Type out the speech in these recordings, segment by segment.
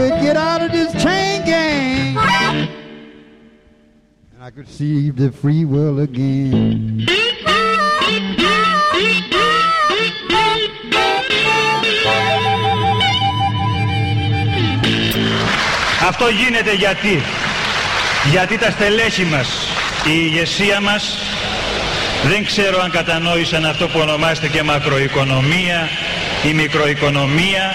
could get out of this chain gang. And I could see the free world again. Αυτό γίνεται γιατί. Γιατί τα στελέχη μας, η ηγεσία μας, δεν ξέρω αν κατανόησαν αυτό που ονομάζεται και μακροοικονομία ή μικροοικονομία.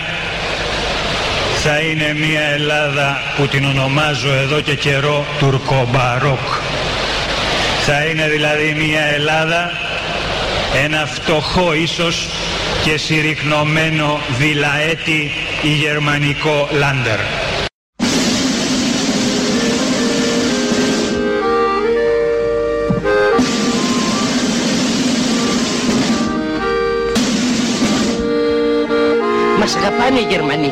θα είναι μια Ελλάδα που την ονομάζω εδώ και καιρό τουρκομπαρόκ. Θα είναι δηλαδή μια Ελλάδα, ένα φτωχό ίσως και συρρυκνωμένο βιλαέτη ή γερμανικό λάντερ. Μας αγαπάνε οι Γερμανοί.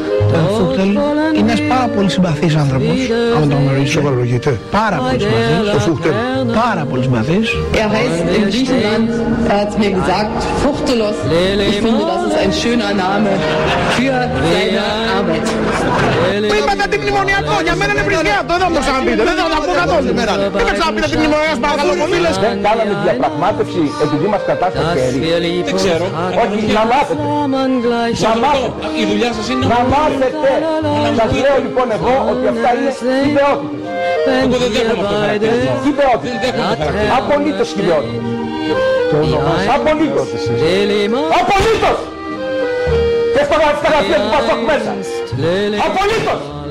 Ο Φούχτελ είναι ένας πάρα πολύ συμπαθής άνθρωπος, αν τον γνωρίζεις. Σοβαρολογείται. Πάρα πολύ συμπαθής. Ο Φούχτελ. Πάρα πολύ συμπαθής. Er heißt in Griechenland, er hat mir gesagt, Fuchtelos. Ich finde, das ist ein schöner Name für seine Arbeit. Που είπατε αντιμνημονιακό, για μένα είναι βρισιά αυτό, δεν θα μου το ξαναπείτε, δεν θα τα πω καθόλου σήμερα. Δεν θα ξαναπείτε αντιμνημονιακό, παρακαλώ πολύ, λες. Δεν κάναμε διαπραγμάτευση επειδή μας κατάστασε χέρι. Δεν ξέρω. Όχι, να μάθετε. Να μάθετε. Η δουλειά σας είναι Να μάθετε. Σας λέω λοιπόν εγώ ότι αυτά είναι ιδεότητες. Εγώ δεν δέχομαι αυτό το χαρακτηρισμό. Δεν Ιδεότητες. δέχομαι το χαρακτηρισμό. Απολύτως ιδεότητες. Απολύτως. Απολύτως. Και στο στα γραφεία του Πασόκ μέσα. Απολύτως.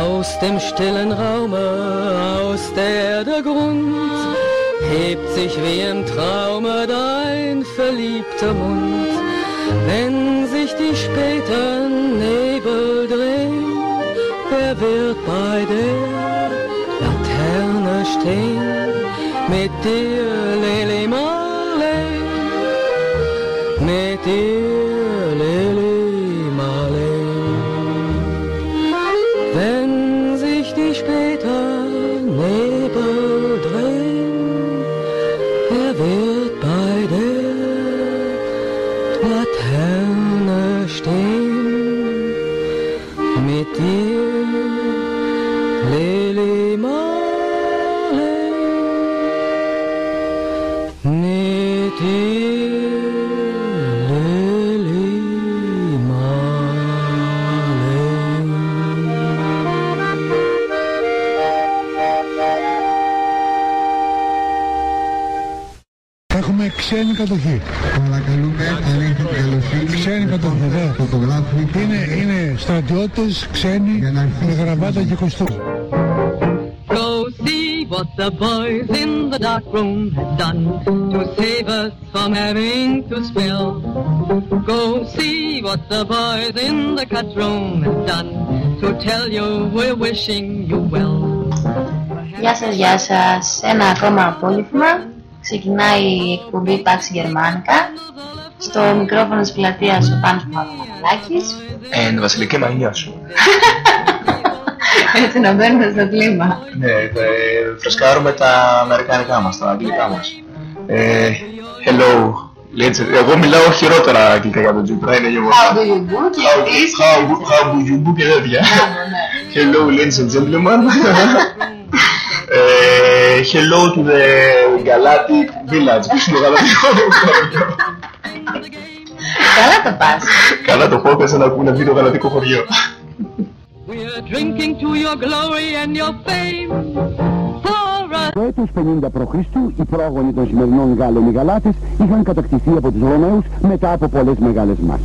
Aus dem stillen Raume, aus der der Grund hebt sich wie im Traume dein verliebter Mund. Wenn sich die späten Nebel drehen, wer wird bei der mettez, mettez euh, les, les mains, mettez euh, les ξένοι, με γραβάτα και κοστούμι. Go see what the boys in the dark room have done to save us from having to spill. Go see what the boys in the cut room have done to tell you we're wishing you well. Γεια σας, γεια σας. Ένα ακόμα απόλυθμα. Ξεκινάει η εκπομπή Πάξη Γερμάνικα. Στο μικρόφωνο της πλατείας ο Πάνος Παπαδάκης. Εν Βασιλική Μαγνιός. Έτσι να μπαίνουμε στο κλίμα. Ναι, ε, φρεσκάρουμε τα αμερικανικά μας, τα αγγλικά μας. Ε, hello, ladies and- Εγώ μιλάω χειρότερα αγγλικά για τον Τζίπρα, είναι γεγονός. How do you do και εσείς. How, how do you do και τέτοια. Hello, ladies and gentlemen. Ε, hello to the Galactic Village. Πού είναι το γαλατικό χωριό. Καλά το πας. Καλά το πω, πες να ακούνε βγει το γαλατικό χωριό. We're drinking to your glory and your fame. For us. Το έτος 50 π.Χ. οι πρόγονοι των σημερινών Γάλλων οι Γαλάτες είχαν κατακτηθεί από τους Ρωμαίους μετά από πολλές μεγάλες μάχες.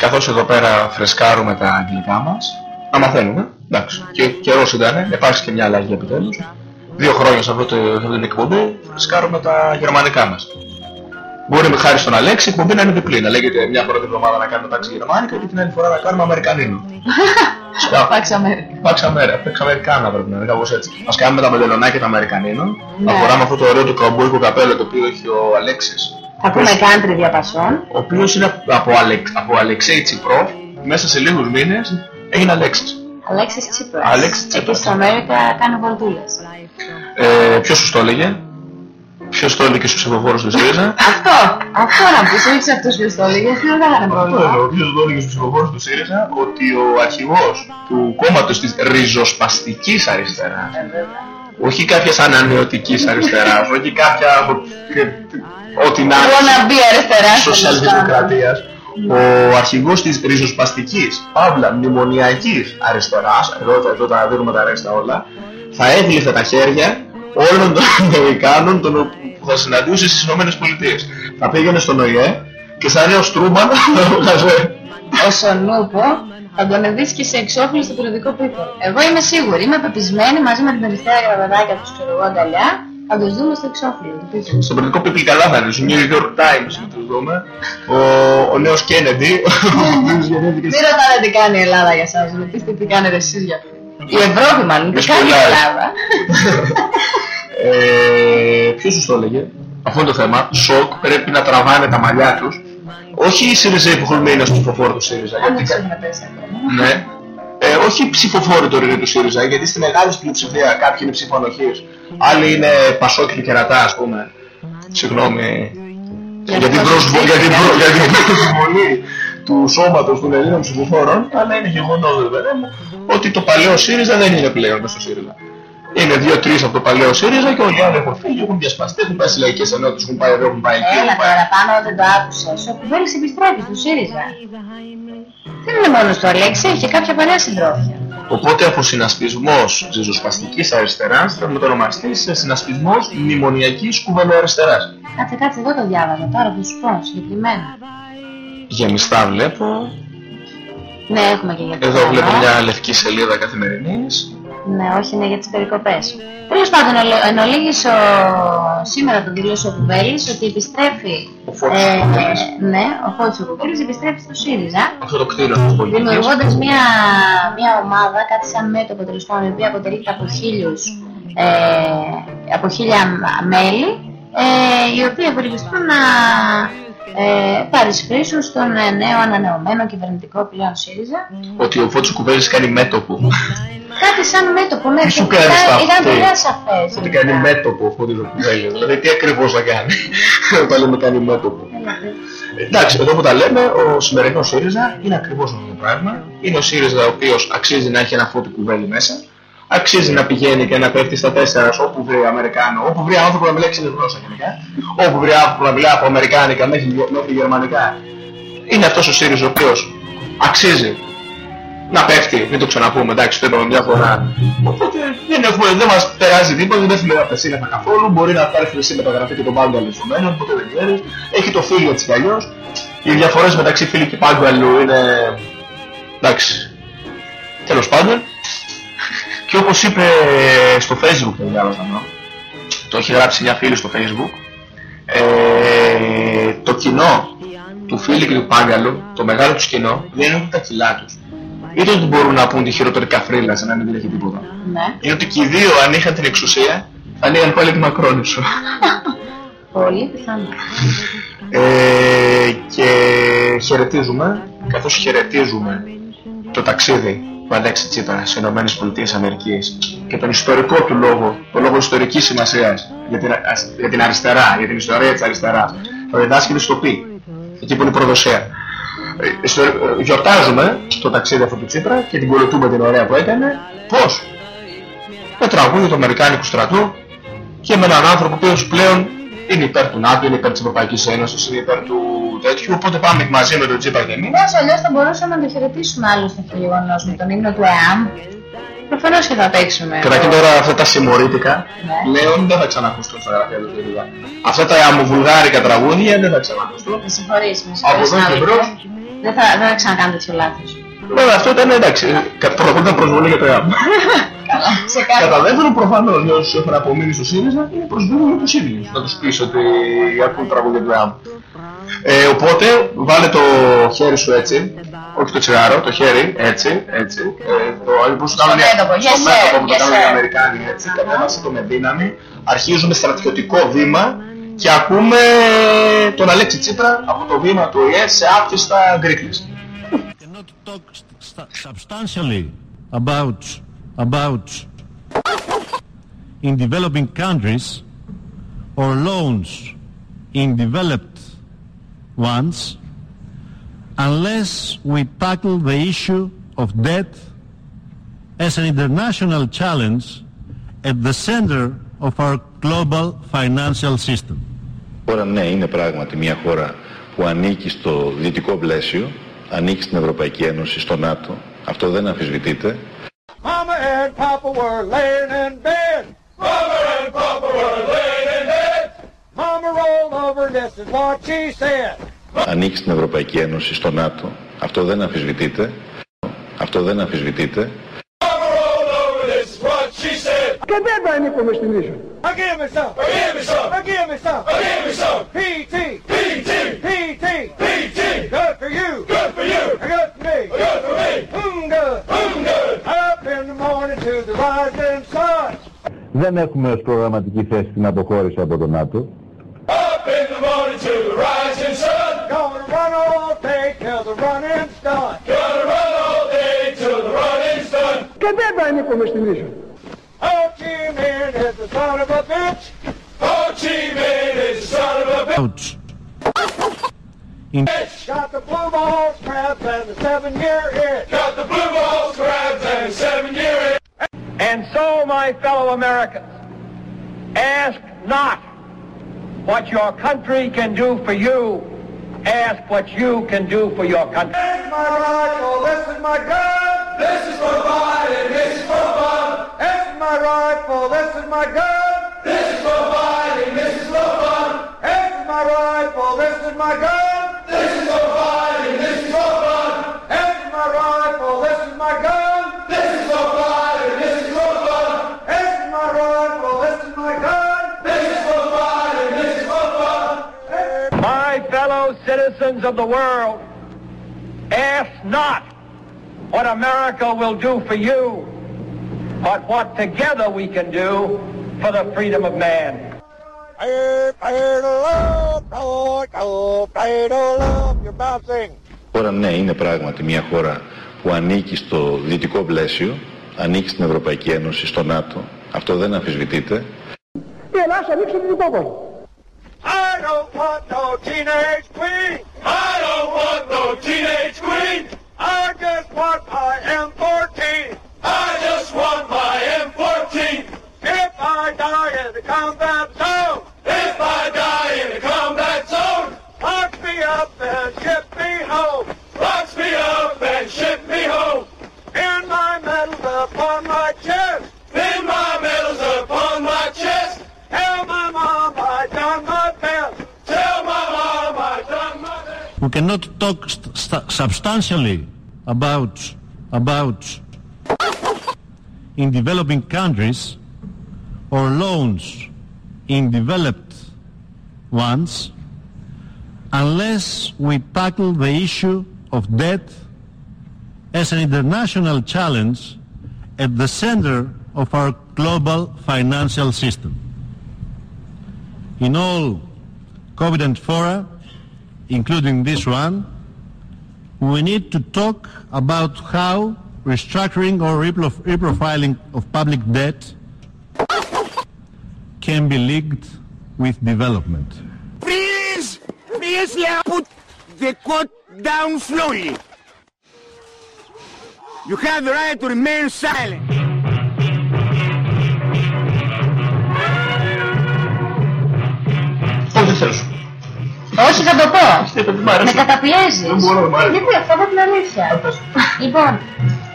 Καθώς εδώ πέρα φρεσκάρουμε τα αγγλικά μας, να μαθαίνουμε, εντάξει, και καιρός ήταν, υπάρχει και μια αλλαγή επιτέλους. Δύο χρόνια σε, αυτό το, σε αυτή την εκπομπή φρεσκάρουμε τα γερμανικά μας. Μπορεί με χάρη στον Αλέξη η εκπομπή να είναι διπλή, να λέγεται μια φορά την εβδομάδα να κάνουμε τάξη γερμανικά και την άλλη φορά να κάνουμε αμερικανίνο. Πάξη Αμέρικα. Πάξη Αμέρα, παίξα Αμερικάνα πρέπει να είναι κάπως έτσι. Ας κάνουμε τα μεντελονάκια τα Αμερικανίνων, Ναι. να φοράμε αυτό το ωραίο το καμπόικο καπέλο το οποίο έχει ο Αλέξης. Θα πούμε country διαπασών. Ο οποίος είναι από, Αλεξ, από Αλεξέη Τσιπρόφ, μέσα σε λίγους μήνες έγινε Αλέξης. Αλέξης Τσίπρας. Αλέξης Εκεί Τσίπρας. στην Αμέρικα κάνω βολτούλες. Ε, ποιος σου το έλεγε, ποιος το έλεγε στους ψηφοφόρους του ΣΥΡΙΖΑ. Αυτό, αυτό να πεις, όχι αυτός ποιος το έλεγε, αυτό δεν θα είχαν Αυτό πρόβλημα. εννοώ, ποιος το έλεγε στους ψηφοφόρους του ΣΥΡΙΖΑ, ότι ο αρχηγός του κόμματος της ριζοσπαστικής αριστεράς, όχι κάποιας ανανεωτικής αριστεράς, όχι κάποια από ό,τι να Wannabe αριστεράς, σοσιαλδημοκρατίας, ο αρχηγός της ριζοσπαστικής, παύλα μνημονιακής αριστεράς, εδώ, τα- εδώ τα δίνουμε τα ρέστα όλα, θα έβληφε τα χέρια όλων των Αμερικάνων των, που θα συναντούσε στις Ηνωμένες Πολιτείες. Θα πήγαινε στον ΟΗΕ και σαν νέος Τρούμαν θα έβγαζε Ο Σονούπο θα τον βρίσκει σε εξώφυλλο στο περιοδικό People. Εγώ είμαι σίγουρη, είμαι πεπισμένη μαζί με την αριστερά γραβαδάκια τους ξέρω εγώ αγκαλιά, θα τους δούμε στο εξώφυλλο του People. στο πολιτικό People καλά θα είναι, στο New York Times να τους δούμε, ο, ο νέος Kennedy, ο οποίος γεννήθηκε Μην ρωτάτε τι κάνει η Ελλάδα για εσάς, ρωτήστε τι κάνετε εσείς για Η Ευρώπη μάλλον, τι κάνει η σπουλάει. Ελλάδα. Ε, ποιος σου το έλεγε, αυτό είναι το θέμα, σοκ πρέπει να τραβάνε τα μαλλιά τους, όχι οι ΣΥΡΙΖΑ υποχρεωμένοι ως ψηφοφόροι του ΣΥΡΙΖΑ, Αν δεν γιατί, έχουμε πέσει ακόμα. ναι, ε, όχι οι ψηφοφόροι τώρα είναι του ΣΥΡΙΖΑ, γιατί στη μεγάλη πλειοψηφία κάποιοι είναι ψηφοανοχής, άλλοι είναι πασόκοι κερατά ας πούμε, συγγνώμη, για την πρόσβολη, για την προ- για την προσβολή του σώματος των Ελλήνων ψηφοφόρων, αλλά είναι γεγονός βέβαια μου, ότι το παλαιό ΣΥΡΙΖΑ δεν είναι πλέον στο ΣΥΡΙΖΑ. Είναι δύο-τρεις από το παλαιό ΣΥΡΙΖΑ και όλοι οι άλλοι έχουν φύγει, έχουν διασπαστεί, έχουν πάει στις λαϊκές ενότητες, έχουν πάει εδώ, έχουν πάει εκεί. Έλα έχουν πάει- τώρα πάνω δεν το άκουσες. Ο Κουβέλης επιστρέφεις του ΣΥΡΙΖΑ; Δεν είναι μόνος του Αλέξη, έχει και κάποια παλιά συντρόφια. Οπότε από συνασπισμός ριζοσπαστικής αριστεράς θα μετονομαστείς σε συνασπισμός μνημονιακής κουβελοαριστεράς. Κάτσε, κάτσε, εγώ το διάβαζα τώρα, θα σου πω συγκεκριμένα. Γεμιστά βλέπω. Ναι, έχουμε και για το Εδώ θέμα. βλέπω μια λευκή σελίδα καθημερινής. Ναι, όχι, είναι για τις περικοπές. Τέλος πάντων, εν- εν ολίγης ο... σήμερα το δήλωσε ο Κουβέλης ότι επιστρέφει. Ο Φώτης ο Κουβέλης. Ναι, ο Φώτης ο Κουβέλης επιστρέφει στο ΣΥΡΙΖΑ. Αυτό το κτίριο της πολιτικής. Δημιουργώντας μια, μια ομάδα, κάτι σαν μέτωπο τέλος πάντων, η οποία αποτελείται από χίλιους, ε, από χίλια μ- μέλη, ε, οι οποίοι ευελπιστούν να ε, παρισφρήσουν στον ε, νέο ανανεωμένο κυβερνητικό πλέον ΣΥΡΙΖΑ. Ότι ο Φώτης ο Κουβέλης κάνει μέτωπο. Κάτι σαν μέτωπο, ναι, Τι σου ήταν, κάνεις στα ήταν αυτή. πολύ ασαφές. Ότι κάνει μέτωπο ο Φώτης ο Κουβέλης. Δηλαδή τι ακριβώς θα κάνει; Όταν λέμε κάνει μέτωπο. Εντάξει, εδώ που τα λέμε, ο σημερινός ΣΥΡΙΖΑ είναι ακριβώς αυτό το πράγμα. Είναι ο ΣΥΡΙΖΑ ο οποίος αξίζει να έχει ένα φώτι κουβέλι μέσα. Αξίζει να πηγαίνει και να πέφτει στα τέσσερα σε όπου βρει Αμερικάνο, όπου βρει άνθρωπο να μιλάει ξένη γλώσσα γενικά, όπου βρει άνθρωπο να μιλάει από Αμερικάνικα μέχρι, μέχρι Γερμανικά. Είναι αυτός ο ΣΥΡΙΖΑ ο οποίος αξίζει να πέφτει, μην το ξαναπούμε, εντάξει, το είπαμε μια φορά. Οπότε δεν, έχουμε, δεν μας περάζει τίποτα, δεν έχουμε από τα σύννεφα καθόλου. Μπορεί να πάρει χρυσή μεταγραφή και τον Πάγκαλου ενδεχομένω, ποτέ δεν ξέρεις. Έχει το φίλιο έτσι κι αλλιώς. Οι διαφορές μεταξύ φίλου και Πάγκαλου είναι. εντάξει. Τέλος πάντων. Και όπως είπε στο facebook το διάβασα αυτό, το έχει γράψει μια φίλη στο facebook, ε, το κοινό του φίλου και του Πάγκαλου, το μεγάλο τους κοινό, δεν είναι ούτε τα κιλά τους. Είτε ότι μπορούν να πούν τη χειρότερη καφρίλα σαν να μην έχει τίποτα. Ναι, Είναι ότι και οι δύο αν είχαν την εξουσία θα λέγαν πάλι τη Μακρόνισο. πολύ πιθανό. Ε, και χαιρετίζουμε, καθώς χαιρετίζουμε το ταξίδι του Αλέξη Τσίπρα στις Ηνωμένες Πολιτείες Αμερικής και τον ιστορικό του λόγο, το λόγο ιστορικής σημασίας για την, ασ- για την αριστερά, για την ιστορία της αριστεράς. Το διδάσκει στο πει, εκεί που είναι η προδοσία. Ε, στο- ε, Γιορτάζουμε το ταξίδι αυτό του Τσίπρα και την κολοτούμπα την ωραία που έκανε. Πώς; Με τραγούδι του Αμερικάνικου στρατού και με έναν άνθρωπο ο οποίος πλέον είναι υπέρ του ΝΑΤΟ, είναι υπέρ της Ευρωπαϊκής Ένωσης, είναι υπέρ του τέτοιου, οπότε πάμε μαζί με τον Τσίπρα και εμείς. Μιας αλλιώς θα μπορούσαμε να το χαιρετήσουμε άλλωστε το γεγονός με τον ύμνο του ΕΑΜ. Προφανώς και θα παίξουμε. Καταρχήν τώρα αυτά τα συμμορήτικα Ναι. πλέον δεν θα ξανακουστούν στα γραφεία του ΣΥΡΙΖΑ. Αυτά τα αμοβουλγάρικα τραγούδια δεν θα ξανακουστούν. Με συγχωρείς, με Από συγχωρείς. εδώ και συνάδελφε. μπρος. Δεν θα, δεν θα ξανακάνω τέτοιο λάθος. Βέβαια αυτό ήταν εντάξει, κα- πρώτα απ' όλα ήταν προσβολή για το ΕΑΜ. Καλά, σε κάθε... Κατά δεύτερον, προφανώς για όσους έχουν απομείνει στο ΣΥΡΙΖΑ είναι προσβολή για τους ίδιους. Να τους πεις ότι ακούν τραγούδια του ΕΑΜ. Ε, οπότε βάλε το χέρι σου έτσι, όχι το τσιγάρο, το χέρι έτσι, έτσι. Ε, το που σου κάνουν οι- μέτωπο, yes, στο sir, μέτωπο που το yes, κάνουν οι sir. Αμερικάνοι έτσι, κατέβασε το με δύναμη. Αρχίζουμε στρατιωτικό βήμα και ακούμε τον Αλέξη Τσίπρα από το βήμα του ΟΗΕ σε άφηστα γκρίκλες. substantially about about in developing countries or loans in developed ones unless we tackle the issue of debt as an international challenge at the center of our global financial system. χώρα ναι είναι πράγματι μια χώρα που ανήκει στο δυτικό πλαίσιο, ανήκει στην Ευρωπαϊκή Ένωση, στο ΝΑΤΟ. Αυτό δεν αμφισβητείται. Mama and Papa were laying in bed. Mama and Papa were laying in bed. Mama rolled over, this is what she said. Ανήκει στην Ευρωπαϊκή Ένωση, στο ΝΑΤΟ. Αυτό δεν αμφισβητείται. Αυτό δεν αμφισβητείται. Mama rolled over, this is what she said. Και δεν θα ανήκουμε στην ίσο. Give me some. Give me some. Give me some. Give me some. PT. PT. PT. PT. Good for you. Good for you. Good for me. Good for me. Mm, good. Mm, good. Up in the morning to the rising sun. Δεν έχουμε ως προγραμματική θέση την αποχώρηση από το ΝΑΤΟ. Up in the morning to the rising sun. Gonna run all day till the running's done. Gonna run all day till the running's done. Και δεν θα ανήκουμε στην ίσο. Ho Chi Minh is the son of a bitch. Ho Chi Minh is the son of a bitch. Ouch. In Got the blue balls, crabs, and the seven-year itch. Got the blue balls, crabs, and the seven-year itch. And so, my fellow Americans, ask not what your country can do for you, ask what you can do for your country. This is my rifle, oh, this is my gun. This is for Biden, this is for fun. This is my rifle, oh, this is my gun. This is for Biden, this is for fun. This is my rifle, oh, this is my gun. This is for citizens of the world, ask not what America will do for you, but what together we can do for the freedom of man. Χώρα ναι, είναι πράγματι μια χώρα που ανήκει στο δυτικό πλαίσιο, ανήκει στην Ευρωπαϊκή Ένωση, στο ΝΑΤΟ. Αυτό δεν αμφισβητείται. Η Ελλάδα ανοίξει την υπόκολη. I don't want no teenage queen. I don't want no teenage queen. I just want my M14. I just want my M14. If I die in the combat zone. If I die in the combat zone. Lock me up and ship me home. Lock me up and ship me home. In my medals upon my chest. We cannot talk st- st- substantially about about in developing countries or loans in developed ones unless we tackle the issue of debt as an international challenge at the center of our global financial system. In all covenant fora, including this one, we need to talk about how restructuring or reprofiling of public debt can be linked with development. Please, please, put the coat down slowly. You have the right to remain silent. Όχι, θα το πω. Είπα, δεν μ' αρέσει. Με καταπιέζεις. Δεν μπορώ, δεν μ' αρέσει. Γιατί αυτό από την αλήθεια. Λοιπόν,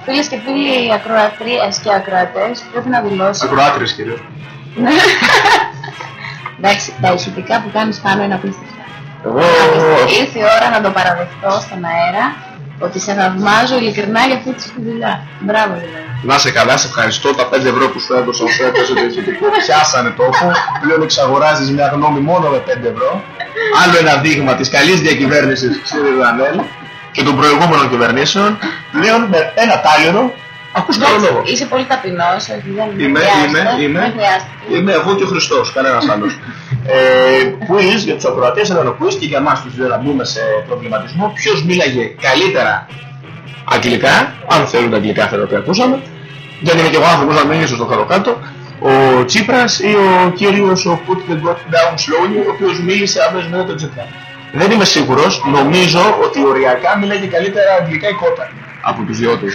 φίλες και φίλοι ακροατρίες και ακροατές, πρέπει να δηλώσω. Ακροάτρες κυρίως. Εντάξει, τα ηχητικά που κάνεις πάνω είναι απίστευτα. Εγώ... Ήρθε η ώρα να το παραδεχτώ στον αέρα ότι σε θαυμάζω ειλικρινά για αυτή τη δουλειά. Μπράβο δηλαδή. Να σε καλά, σε ευχαριστώ. Τα 5 ευρώ που σου έδωσα όσο έπαιζε το ηχητικό πιάσανε τόπο. Πλέον εξαγοράζεις μια γνώμη μόνο με 5 ευρώ. Άλλο ένα δείγμα της καλής διακυβέρνησης Σύρι Ρανέλ και των προηγούμενων κυβερνήσεων. Πλέον με ένα τάλιρο ακούς καλό λόγο. Είσαι πολύ ταπεινός, όχι δεν Είμαι, χρειάζεται, είμαι, είμαι. Δεν χρειάζεται. Είμαι εγώ και ο Χριστός, κανένας άλλος. ε, quiz για τους ακροατές ήταν ο quiz και για εμάς τους δύο να μπούμε σε προβληματισμό. Ποιος μίλαγε καλύτερα αγγλικά, αν θέλουν τα αγγλικά αυτά τα οποία ακούσαμε. Δεν είμαι και εγώ άνθρωπος να μιλήσω στο κάτω κάτω. Ο Τσίπρας ή ο κύριος ο Put the God down slowly, ο οποίος μίλησε αμέσως μετά τον Τσίπρα. Δεν είμαι σίγουρος, νομίζω ότι οριακά μίλαγε καλύτερα αγγλικά η κότα από τους δυο τους.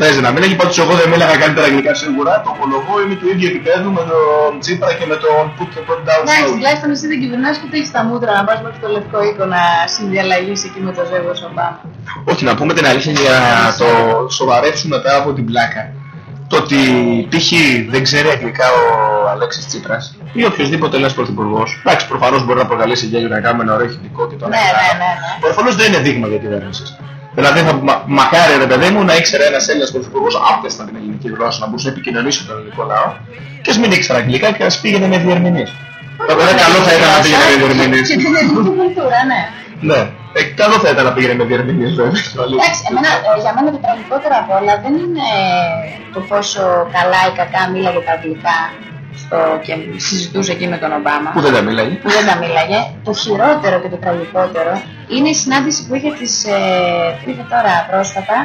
Παίζει να μίλαγε, πάντως εγώ δεν μίλαγα καλύτερα αγγλικά σίγουρα, το ομολογώ, είμαι του ίδιου επίπεδου με τον Τσίπρα και με τον Put the God down Εντάξει, slowly. τουλάχιστον εσύ δεν κυβερνάς και ούτε έχεις τα μούτρα να πας μέχρι το λευκό οίκο να συνδιαλλαγείς εκεί με το ζεύγος Ομπάμα. Όχι, να πούμε την αλήθεια για να το σοβαρέψουμε μετά από την πλάκα. Το ότι π.χ. δεν ξέρει αγγλικά ο Αλέξης Τσίπρας ή οποιοδήποτε Έλληνας πρωθυπουργός. Εντάξει, προφανώς μπορεί να προκαλέσει γέλιο να κάνουμε ένα ωραίο ηχητικό και το Ναι, ένα και το ναι, άλλο. ναι, ναι. Προφανώς δεν είναι δείγμα για κυβέρνησης. Δηλαδή, θα, μα, μακάρι ρε παιδί μου να ήξερε ένας Έλληνας πρωθυπουργός άπτεστα την ελληνική γλώσσα να μπορούσε να επικοινωνήσει με τον ελληνικό λαό και ας μην ήξερε αγγλικά και ας πήγαινε με διερμηνείς. Βέβαια, καλό θα ήταν να πήγαινε με διερμηνείς. Και την ελληνική κουλτούρα, ναι. Ναι, ε, καλό θα ήταν να πήγαινε με διερμηνείς βέβαια. Εντάξει, εμένα, ε, για μένα το τραγικότερο απ' όλα δεν είναι το πόσο καλά ή κακά μίλαγε τα αγγλικά στο, και συζητούσε εκεί με τον Ομπάμα. Που δεν τα μίλαγε. που δεν τα μίλαγε. Το χειρότερο και το τραγικότερο είναι η συνάντηση που είχε τις, ε, που είχε τώρα πρόσφατα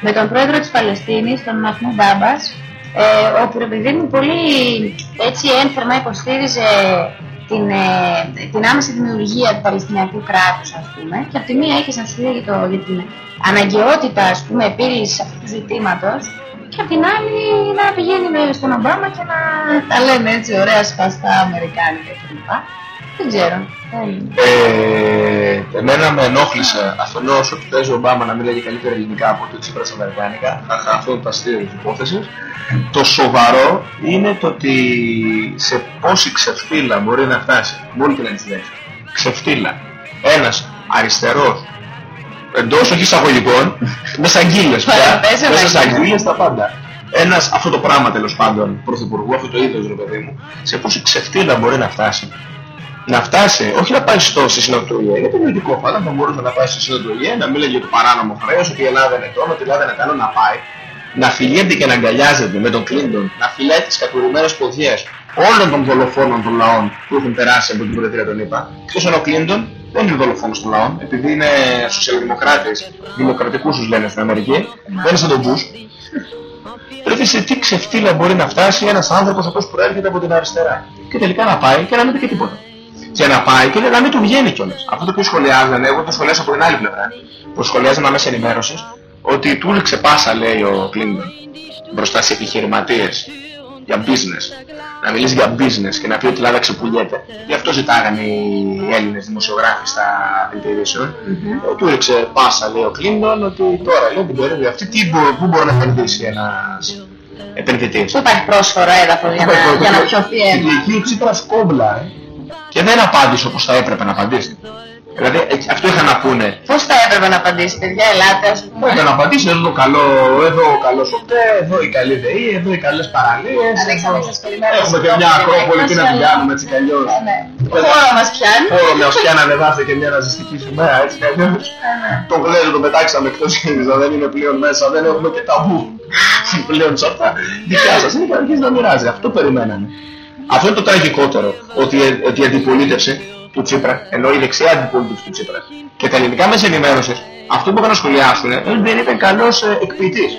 με τον πρόεδρο της Παλαιστίνης, τον Μαχμού Μπάμπας, ε, όπου ρε παιδί μου πολύ έτσι ένθερμα υποστήριζε την, ε, την άμεση δημιουργία του Παλαιστινιακού κράτους ας πούμε και από τη μία είχε να σου λέει το, για την αναγκαιότητα ας πούμε επίλυσης αυτού του ζητήματος και από την άλλη να πηγαίνει με- στον Ομπάμα και να τα λένε έτσι ωραία σπαστά αμερικάνικα κλπ. Δεν ξέρω. Δεν- Ε, εμένα με ενόχλησε αφενός ότι παίζει ο Ομπάμα να μιλάει καλύτερα ελληνικά από το Τσίπρας αμερικάνικα. Αχα, αυτό είναι το αστείο της υπόθεσης. Το σοβαρό είναι το ότι σε πόση ξεφύλα μπορεί να φτάσει. Μπορεί και να είναι λέξη. Ξεφύλα. Ένας αριστερός εντός όχι εισαγωγικών, μες σαγγίλες πια, Πες ένα μέσα σε αγγίλιο. αγγίλες τα πάντα. Ένας, αυτό το πράγμα τέλος πάντων, πρωθυπουργού, αυτό το είδος ρε παιδί μου, σε πόση ξεφτύλα μπορεί να φτάσει να φτάσει, όχι να πάει στο στη σύνοδο του ΟΗΕ, γιατί είναι ειδικό φάλα, θα μπορούσε να πάει στη σύνοδο του ΟΗΕ, να μιλάει για το παράνομο χρέος, ότι η Ελλάδα είναι τόνο, ότι η Ελλάδα είναι καλό να πάει, να φιλιέται και να αγκαλιάζεται με τον Κλίντον, να φυλάει τις κατουρημένες ποδιές όλων των δολοφόνων των λαών που έχουν περάσει από την Προεδρία των ΗΠΑ. Ποιος είναι ο Κλίντον, δεν είναι δολοφόνος των λαών, επειδή είναι σοσιαλδημοκράτες, δημοκρατικούς τους λένε στην Αμερική, δεν είναι σαν τον Μπούς. Πρέπει σε τι ξεφτύλα μπορεί να φτάσει ένας άνθρωπος ο οποίος προέρχεται από την αριστερά. Και τελικά να πάει και να μην πει και τίποτα. Και να πάει και να μην του βγαίνει κιόλας. Αυτό το οποίο σχολιάζανε, εγώ το σχολιάζω από την άλλη πλευρά, που σχολιάζανε μέσα ενημέρωσης, ότι του ρίξε πάσα λέει ο Κλίντον μπροστά σε επιχειρηματίες για business. Να μιλήσεις για business και να πει ότι η Ελλάδα ξεπουλιέται. Γι' αυτό ζητάγανε οι Έλληνες δημοσιογράφοι στα δελτία ειδήσεων. Ε, Του ρίξε πάσα λέει ο Κλίντον ότι τώρα λέει την περίοδο αυτή τι μπο- πού μπορεί να επενδύσει ένας επενδυτής. Δεν υπάρχει πρόσφορο έδαφος για να, για να πιωθεί Και αίμα. εκεί ο Τσίπρας κόμπλα ε. και δεν απάντησε όπως θα έπρεπε να απαντήσει. Δηλαδή ε, αυτό είχαν να πούνε Πώς θα έπρεπε να απαντήσει, παιδιά, ελάτε, ας πούμε. Πρέπει να απαντήσει εδώ το καλό, εδώ ο καλός ΟΤΕ, εδώ η καλή ΔΕΗ, εδώ οι καλές παραλίες. Ανοίξαμε εδώ- σας περιμένουμε Έχουμε στο και μια podcast, ακρόπολη, τι να την αλλά- κάνουμε έτσι κι αλλιώς. Ναι, ναι. Χώρα μας πιάνει. Χώρο μια πια να ανεβάστε και μια ναζιστική σημαία έτσι κι αλλιώς. Ναι, Το γλέζο το πετάξαμε εκτός ΣΥΡΙΖΑ, δεν είναι πλέον μέσα, δεν έχουμε και ταμπού πλέον σε αυτά. Δικιά σας είναι και αρχίζει να μοιράζει. Αυτό περιμέναμε. Αυτό είναι το τραγικότερο, ότι, ότι η αντιπολίτευση του Τσίπρα, ενώ η δεξιά αντιπολίτευση του Τσίπρα και τα ελληνικά μέσα ενημέρωσης, αυτό που είχαν να σχολιάσουν είναι ότι δεν ήταν καλός ε, εκποιητής.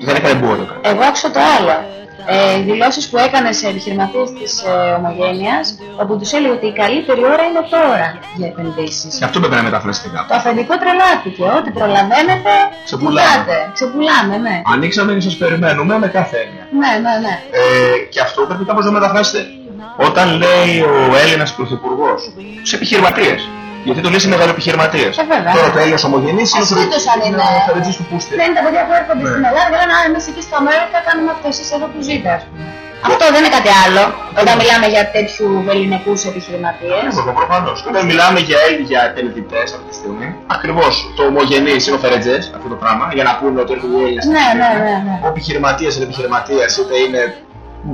Δεν έκανε εμπόριο. Εγώ άκουσα το άλλο. Ε, δηλώσεις που έκανες σε επιχειρηματίες της ε, ομογένειας, όπου τους έλεγε ότι η καλύτερη ώρα είναι τώρα για επενδύσεις. Και αυτό πρέπει να μεταφραστεί κάπου. Το αφεντικό τρελάθηκε. Ό,τι προλαβαίνετε, Ξεπουλάμε. κοιτάτε. Ξεπουλάμε, ναι. Ανοίξαμε και σας περιμένουμε με κάθε έννοια. Ναι, ναι, ναι. Ε, και αυτό πρέπει κάπως να μεταφράσετε. Όταν λέει ο Έλληνας Πρωθυπουργός στους επιχειρηματίες, γιατί το λέει σε μεγάλο-επιχειρηματίες. Ε, βέβαια. Τώρα το Έλληνας ομογενής είναι ο φερε- Ασχέτως αν είναι είναι- ο φερετζής του Πούστη. Δεν είναι τα παιδιά που έρχονται Ναι. στην Ελλάδα και λένε Α, εμείς εκεί στο Αμέρικα κάνουμε αυτό, εσείς εδώ που ζείτε, ας πούμε. Αυτό δεν είναι κάτι άλλο όταν μιλάμε για τέτοιου ελληνικούς επιχειρηματίες. Ακριβώς, προφανώς. Όταν μιλάμε για Έλλη για επενδυτές αυτή τη στιγμή, ακριβώς το ομογενής είναι ο Φερετζές, αυτό το πράγμα, για να πούνε ότι έρχονται οι Έλληνες. Ναι, ναι, ναι, ναι. Ο επιχειρηματίας είναι επιχειρηματίας, είτε είναι,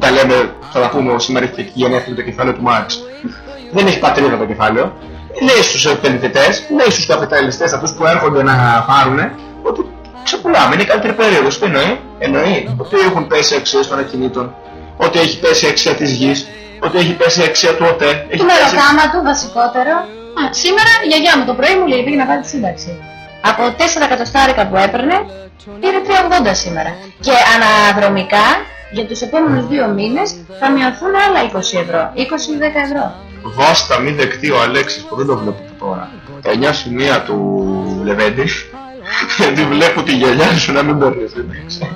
τα λέμε, θα τα πούμε σήμερα έχει και γενέθλια το κεφάλαιο του Μάρξ. Δεν έχει πατρίδα το κεφάλαιο. Λέει στους επενδυτές, λέει στους καπιταλιστές, αυτούς που έρχονται να πάρουν, ότι ξεπουλάμε, είναι η καλύτερη περίοδος. Τι εννοεί, εννοεί ότι έχουν πέσει αξίες των ακινήτων, ότι έχει πέσει η αξία της γης, ότι έχει πέσει η αξία του ΟΤΕ, έχει Το πέσει... μεροκάμα του βασικότερο. Α, σήμερα η γιαγιά μου το πρωί μου λέει πήγε να πάρει τη σύνταξη. Από 4 εκατοστάρικα που έπαιρνε πήρε 3,80 σήμερα. Και αναδρομικά για τους επόμενους δύο μήνες θα μειωθούν άλλα 20 ευρώ. 20-10 ευρώ. Βάστα μη δεκτεί ο Αλέξης που δεν το βλέπω τώρα. Τα 9 σημεία του Λεβέντης γιατί βλέπω τη γυαλιά σου να μην παίρνεις εντάξει.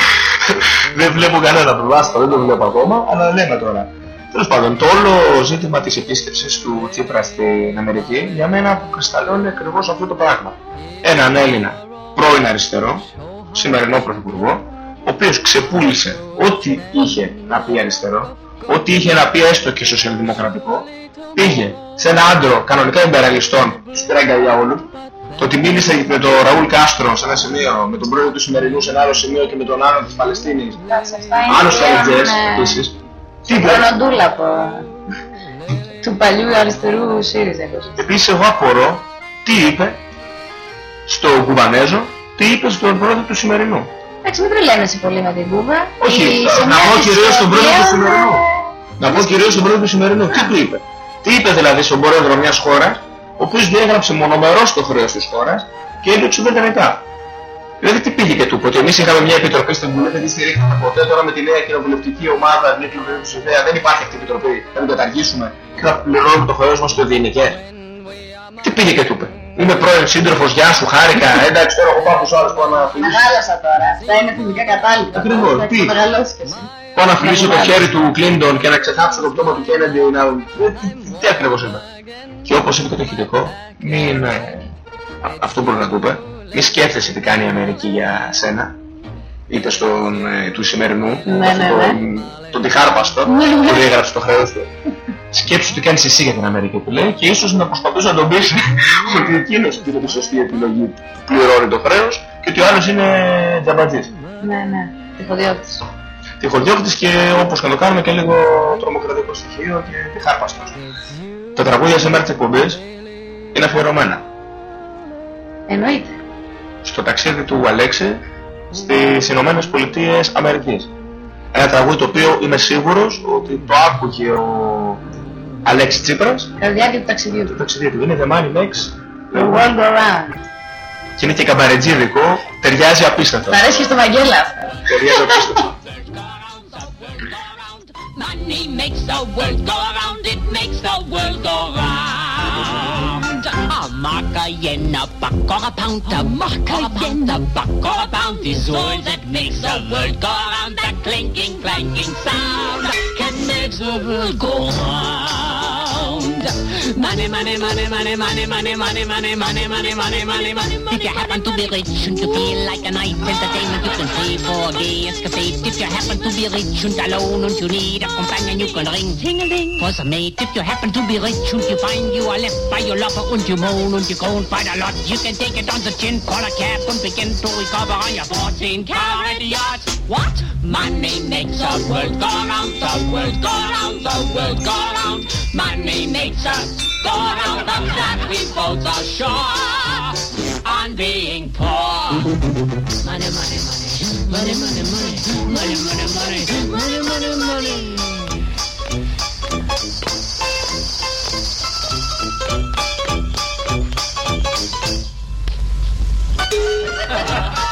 Δεν βλέπω κανένα του Βάστα, δεν το βλέπω ακόμα, αλλά λέμε τώρα. Τέλος πάντων, το όλο ζήτημα της επίσκεψης του Τσίπρα στην Αμερική για μένα αποκρισταλώνει ακριβώς αυτό το πράγμα. Έναν Έλληνα πρώην αριστερό, σημερινό πρωθυπουργό, ο οποίος ξεπούλησε ό,τι είχε να πει αριστερό, ό,τι είχε να πει έστω και σοσιαλδημοκρατικό, πήγε σε ένα άντρο κανονικά εμπεραλιστών, τους πήρε αγκαλιά όλους, το ότι μίλησε με τον Ραούλ Κάστρο σε ένα σημείο, με τον πρόεδρο του σημερινού σε ένα άλλο σημείο και με τον άλλο της Παλαιστίνης, Εντάξει, αυτά είναι άλλος πλέον, φαλιτζές ε, επίσης. Τι βλέπεις; Χρονοτούλα από του παλιού αριστερού ΣΥΡΙΖΑ. εγώ. Επίσης εγώ απορώ τι είπε στον Κουβανέζο, τι είπε στον πρόεδρο του σημερινού. Εντάξει, μην τρελαίνεσαι πολύ με την Κούβα. Όχι, Η να σημαία πω της κυρίως στον πρόεδρο του πλέον, σημερινού. Να πω κυρίως στον πρόεδρο του σημερινού. Τι του είπε; Τι είπε δηλαδή στον πρόεδρο μιας χώρας, ο οποίος διέγραψε μονομερός το χρέος της χώρας και έλεγε ότι σου δεν μετά. Δηλαδή τι πήγε και του είπε, ότι εμείς είχαμε μια επιτροπή στην Βουλή, δεν τη στηρίχαμε ποτέ, τώρα με τη νέα κοινοβουλευτική ομάδα, την κοινοβουλευτική ιδέα, δεν υπάρχει αυτή η επιτροπή, θα την καταργήσουμε και θα πληρώνουμε το χρέος μας στο διενικέ. Τι πήγε και του είπε; Είμαι πρώην σύντροφος, γεια σου, χάρηκα, εντάξει τώρα έχω κάποιους άλλους που αναφιλήσω. Μεγάλωσα τώρα. Αυτά είναι θυμικά κατάλληλα. Ακριβώς, Θα τι; μεγαλώσεις κι εσύ. Πάω να φιλήσω το Μεγάλο. χέρι του Κλίντον και να ξεχάψω το πτώμα του Κέννεντι να... Ε, Τι, τι, τι ακριβώς είναι. Και όπως είπε και το ηχητικό, μην... ε, α- Αυτό μπορεί να του είπε. Μη σκέφτεσαι τι κάνει η Αμερική για σένα. Είτε στον ε, του σημερινού, Ναι, αυτόν ναι, τον, τον τυχάρπαστο Ναι, ναι. που διέγραψε το χρέος του. Σκέψου τι κάνεις εσύ για την Αμερική που λέει και ίσως να προσπαθούσε να τον πείσει ότι εκείνος πήρε τη σωστή επιλογή που πληρώνει το χρέος και ότι ο άλλος είναι τζαμπατζής. Ναι, ναι. Τυχοδιώτης. τυχοδιώκτης και όπως και να το κάνουμε και λίγο τρομοκρατικό στοιχείο και διχάρπαστος. Τα τραγούδια σήμερα της εκπομπής είναι αφιερωμένα Εννοείται. στο ταξίδι του Αλέξη στις Ηνωμένες Πολιτείες Αμερικής. Ένα τραγούδι το οποίο είμαι σίγουρος ότι το άκουγε ο Αλέξης Τσίπρας Κατά τη διάρκεια του ταξιδιού το του. ταξίδι του. Είναι The Money Makes The world go round. και είναι και καμπαρετζίδικο, ταιριάζει απίστευτα. Τα αρέσει και στο Βαγγέλα αυτό. Ταιριάζει απίστευτα. Money makes the world go round, it makes the world go round. Macarena, Bacora-Pounder, Macarena, a pound. a maca yen a buck or a pound is all that makes the world go round. That clinking, clanking sound that can make the world go round. Money, money, money, money, money, money, money, money, money, money, money, money, money, money. If you happen to be rich and you feel like a night entertainment, you can pay for a gay escapade. If you happen to be rich and alone and you need a companion, you can ring ting-a-ling for some mate. If you happen to be rich and you find you are left by your lover and you moan and you groan quite a lot, you can take it on the chin, call a cab and begin to recover on your 14 carat yacht. What? Money makes the world go round, the world go round, the world go round. Money makes us go round, of that we both are sure on being poor. Money, money, money, money, money, money, money, money, money, money, money, money. Money, money,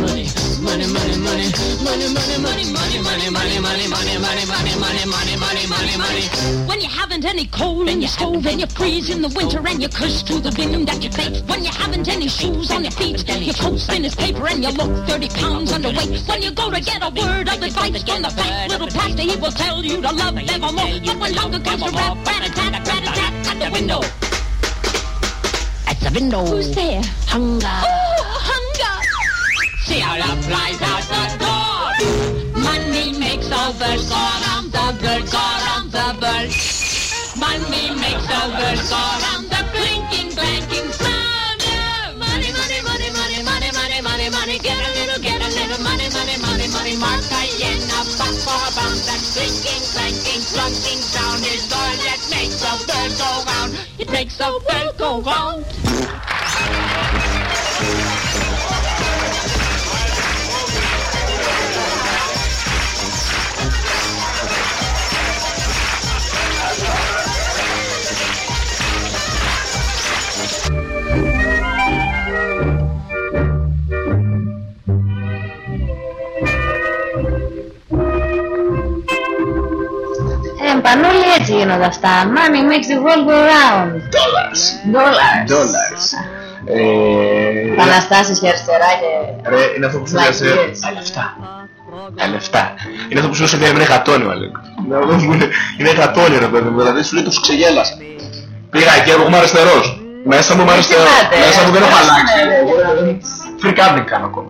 money, money, money, money, money, money, money, money, money, money, money, money, money, money, money, money, money, money. When you haven't any coal in your stove and you freeze in the winter and you curse to the wind that you face. When you haven't any shoes on your feet, your coat's thin as paper and you look 30 pounds underweight. When you go to get a word of advice from the fat little pastor, he will tell you to love evermore. But when longer comes the rap, rat a tat, rat a tat at the window. At the window. Who's there? Hunger. Oh, hunger. See how love flies out the door. Money makes the world go round, the world go round, the world. Money makes the world go round, the clinking, clanking sound. Yeah. Money, money, money, money, money, money, money, money. Get a little, get a little money, money, money, money. Mark a yen, a buck for a pound. That clinking, clanking, clunking sound is all that makes the world go round. It makes the world go round. Ε, πανόλοι έτσι γίνονται αυτά. Money makes the world go round. Dollars. Dollars. Dollars. Ε, Επαναστάσεις και αριστερά και... Ρε, είναι αυτό που σου λέει Βλακίες. Τα λεφτά. Τα λεφτά. Είναι αυτό που σου λέει είναι γατόνι ο Αλέκος. Είναι αυτό που είναι- Είναι γατόνι ρε παιδί μου. Δηλαδή σου λέει τους ξεγέλασα. Πήγα εκεί, εγώ είμαι αριστερός. Μέσα μου είμαι αριστερός. θυμάται, Μέσα μου δεν έχω ε, αλλάξει. ναι, ναι, Εγώ δεν- Free camping κάνω ακόμα.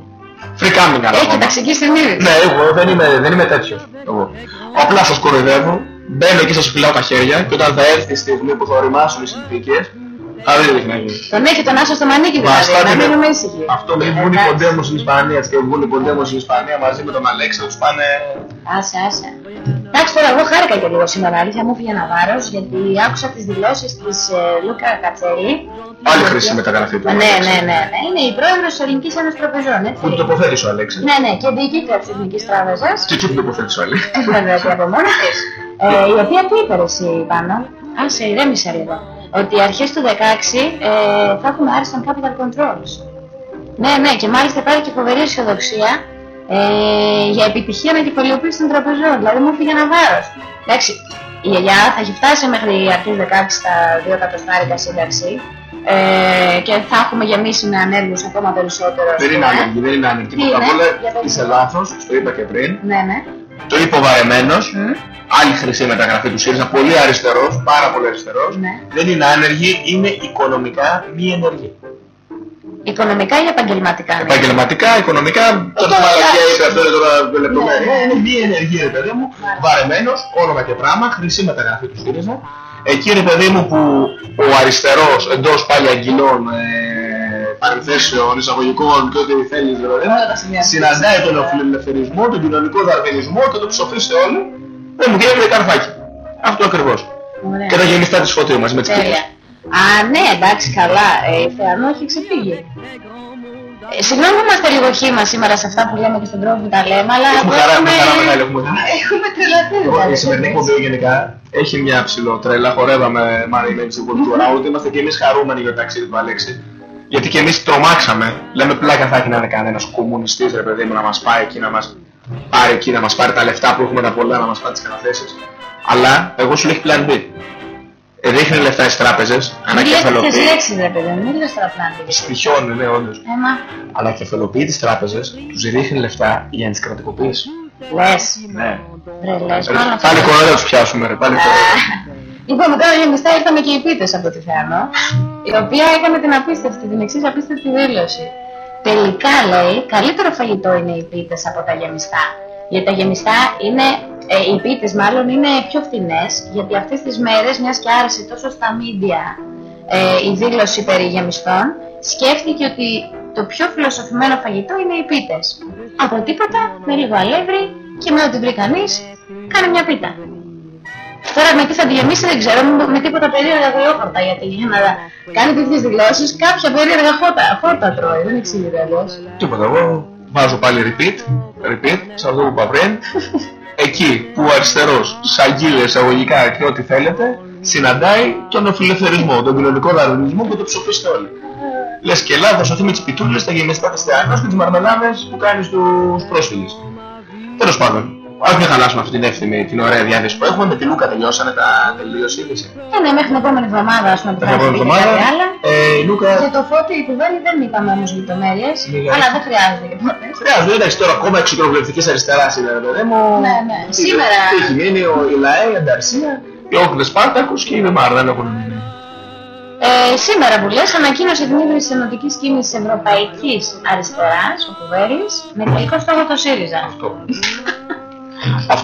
Free camping κάνω Έχει ακόμα. ταξική συνείδηση. Ναι, εγώ δεν είμαι, δεν είμαι τέτοιος. Εγώ. Απλά σας κοροϊδεύω, μπαίνω εκεί σας φυλάω τα χέρια και όταν θα έρθει η στιγμή που θα οριμάσουν οι συνθήκες, θα δείτε τι να γίνει. Τον έχει τον άσο στο μανίκι δηλαδή, Βαστάτε να με- μείνουμε ήσυχοι. Αυτό με βγουν οι κοντέμους στην Ισπανία και βγουν οι κοντέμους στην Ισπανία μαζί με τον Αλέξη θα τους πάνε... Άσε, άσε. Εντάξει τώρα, εγώ χάρηκα και λίγο σήμερα, αλήθεια μου έφυγε ένα βάρος, γιατί άκουσα τις δηλώσεις της ε, Λούκα Κατσέλη. Άλλη χρήση μεταγραφή του. Ναι, ναι, ναι, ναι. Είναι η πρόεδρος της Ελληνικής Ένωσης Τραπεζών, έτσι. Που το τοποθέτησε ο Αλέξης. Ναι, ναι, και διοικήτρια της Εθνικής Τράπεζας. Και εκεί που το τοποθέτησε ο Αλέξης. Βέβαια και από μόνη της. Ε, η οποία τι είπε ρε εσύ πάνω. Άσε, ηρέμησε λίγο. Ότι αρχές του 16 ε, θα έχουμε άριστον capital controls. Ναι, ναι, και μάλιστα υπάρχει και φοβερή αισιοδοξία ε, για επιτυχία ανακεφαλαιοποίηση των τραπεζών. Δηλαδή μου έφυγε ένα βάρος. Εντάξει, η γιαγιά θα έχει φτάσει μέχρι αρχές 16 στα 2 κατοστάρικα σύνταξη. ε, και θα έχουμε γεμίσει με ανέργους ακόμα περισσότερο. Δεν είναι ας πούμε. άνεργη, δεν είναι άνεργη. Τι Πρώτα απ' είναι; όλα Για πες. είσαι λάθος, το είπα και πριν. Ναι, ναι. Το είπε ο Βαρεμένος, άλλη χρυσή μεταγραφή του ΣΥΡΙΖΑ, πολύ αριστερός, πάρα πολύ αριστερός. Ναι. Δεν είναι άνεργη, είναι οικονομικά μη ενεργή. Οικονομικά ή επαγγελματικά. ναι. Επαγγελματικά, οικονομικά, τώρα τώρα, μαλακία εντάξει. είπε αυτό είναι τώρα λεπτομέρεια. Ναι, ναι. Είναι μη ενεργή ρε παιδί μου, βαρεμένος, όνομα και πράγμα, χρυσή μεταγραφή του ΣΥΡΙΖΑ. Εκεί ρε παιδί μου που ο αριστερός εντός πάλι αγγυλών ε, παρενθέσεων, εισαγωγικών και ό,τι θέλεις ρε παιδί μου, συναντάει τον φιλελευθερισμό, τον κοινωνικό δαρβινισμό και το ψοφίστε όλοι, δεν μου γίνεται καρφάκι. Αυτό ακριβώς. Ωραία. Και τα γεμιστά της φωτίου μαζί με τις Τέλεια. πίτες. Α, ναι, εντάξει, καλά. Ε, η Θεανό έχει ξεφύγει. Ε, συγγνώμη που είμαστε λίγο χήμα σήμερα σε αυτά που λέμε και στον τρόπο που τα λέμε, αλλά Έχουμε χαρά, έχουμε χαρά μεγάλη, έχουμε χαρά. έχουμε τρελαθεί. Εγώ, δηλαδή. Η σημερινή εκπομπή γενικά έχει μια ψηλό τρέλα, χορεύαμε μάλλον με την κουλτούρα, ότι είμαστε και εμείς χαρούμενοι για το ταξίδι του Αλέξη. Γιατί και εμείς τρομάξαμε, λέμε πλάκα θα έχει να είναι κανένας κομμουνιστής ρε παιδί μου να μας πάει εκεί να μας πάρει εκεί, να μας πάρει τα λεφτά που έχουμε τα πολλά, να μας πάρει τις καταθέσεις. Αλλά εγώ σου λέω έχει plan B. Ε, ρίχνει λεφτά στις τράπεζες, Μην λες τέτοιες ανακεφαλοποιεί. λέξεις, ρε παιδί μου, μην λες τώρα πλάντη. Στοιχιώνει, ναι, όντως. Έμα, Ανακεφαλοποιεί τις τράπεζες, τους ρίχνει λεφτά για να τις κρατικοποιήσει. λες. Ναι. Ρε, λες, μάλλον αυτό. Πάλι κορώνα τους πιάσουμε ρε, πάλι κορώνα. Λοιπόν, μετά για μιστά ήρθαμε και οι πίτες από τη Θεανό, η οποία έκανε την απίστευτη, την εξής απίστευτη δήλωση. Τελικά λέει, καλύτερο φαγητό είναι οι πίτες από τα γεμιστά. Γιατί τα γεμιστά είναι, ε, οι πίτες μάλλον είναι πιο φθηνές, γιατί αυτές τις μέρες, μιας και άρεσε τόσο στα μίντια ε, η δήλωση περί γεμιστών, σκέφτηκε ότι το πιο φιλοσοφημένο φαγητό είναι οι πίτες. Από τίποτα, με λίγο αλεύρι και με ό,τι βρει κανείς, κάνει μια πίτα. Τώρα με τι θα τη γεμίσει δεν ξέρω, με- με τίποτα περίεργα γλώφορτα γιατί για να κάνει τέτοιες δηλώσεις κάποια περίεργα φώτα, φώτα τρώει, δεν εξηγείται αλλιώς. Τίποτα, εγώ βάζω πάλι repeat, repeat, σε αυτό που είπα πριν. Εκεί που ο αριστερός, σαγγείλες, εισαγωγικά και ό,τι θέλετε, συναντάει τον φιλελευθερισμό, τον κοινωνικό δαρβινισμό που το ψοφίστε όλοι. Λες και Ελλάδα, σωθεί με τις πιτούλες, τα γεμιστά της θεάνος και τις μαρμελάδες που κάνεις στους πρόσφυγες. Τέλος πάντων, ας μην χαλάσουμε αυτή την εύθυμη, την ωραία διάθεση που έχουμε. Με τη Λούκα τελειώσανε τα τελείωση είδηση. Ε, ναι, μέχρι την επόμενη εβδομάδα ας πούμε που Τα θα επόμενη πει και εβδομάδα, κάτι άλλο. ε, η Λούκα Για το φώτι η κουβέντη δεν είπαμε όμως λεπτομέρειες, Λίγα. αλλά δεν χρειάζεται και ποτέ. Χρειάζεται, εντάξει τώρα ακόμα εξωτεροβουλευτικής αριστεράς είναι ρε παιδί μου. Ναι, ναι. Τι- Σήμερα- Τι έχει μείνει ο Ιλαέ, η Ανταρσία, οι Όκδες Σπάρτακος και η Βεμάρ δεν έχουν μείνει. Ε, σήμερα που λες ανακοίνωσε την ίδρυση της ενωτικής κίνησης Ευρωπαϊκής Αριστεράς, ο Κουβέρης, με τελικό στόχο το ΣΥΡΙΖΑ. Αυτό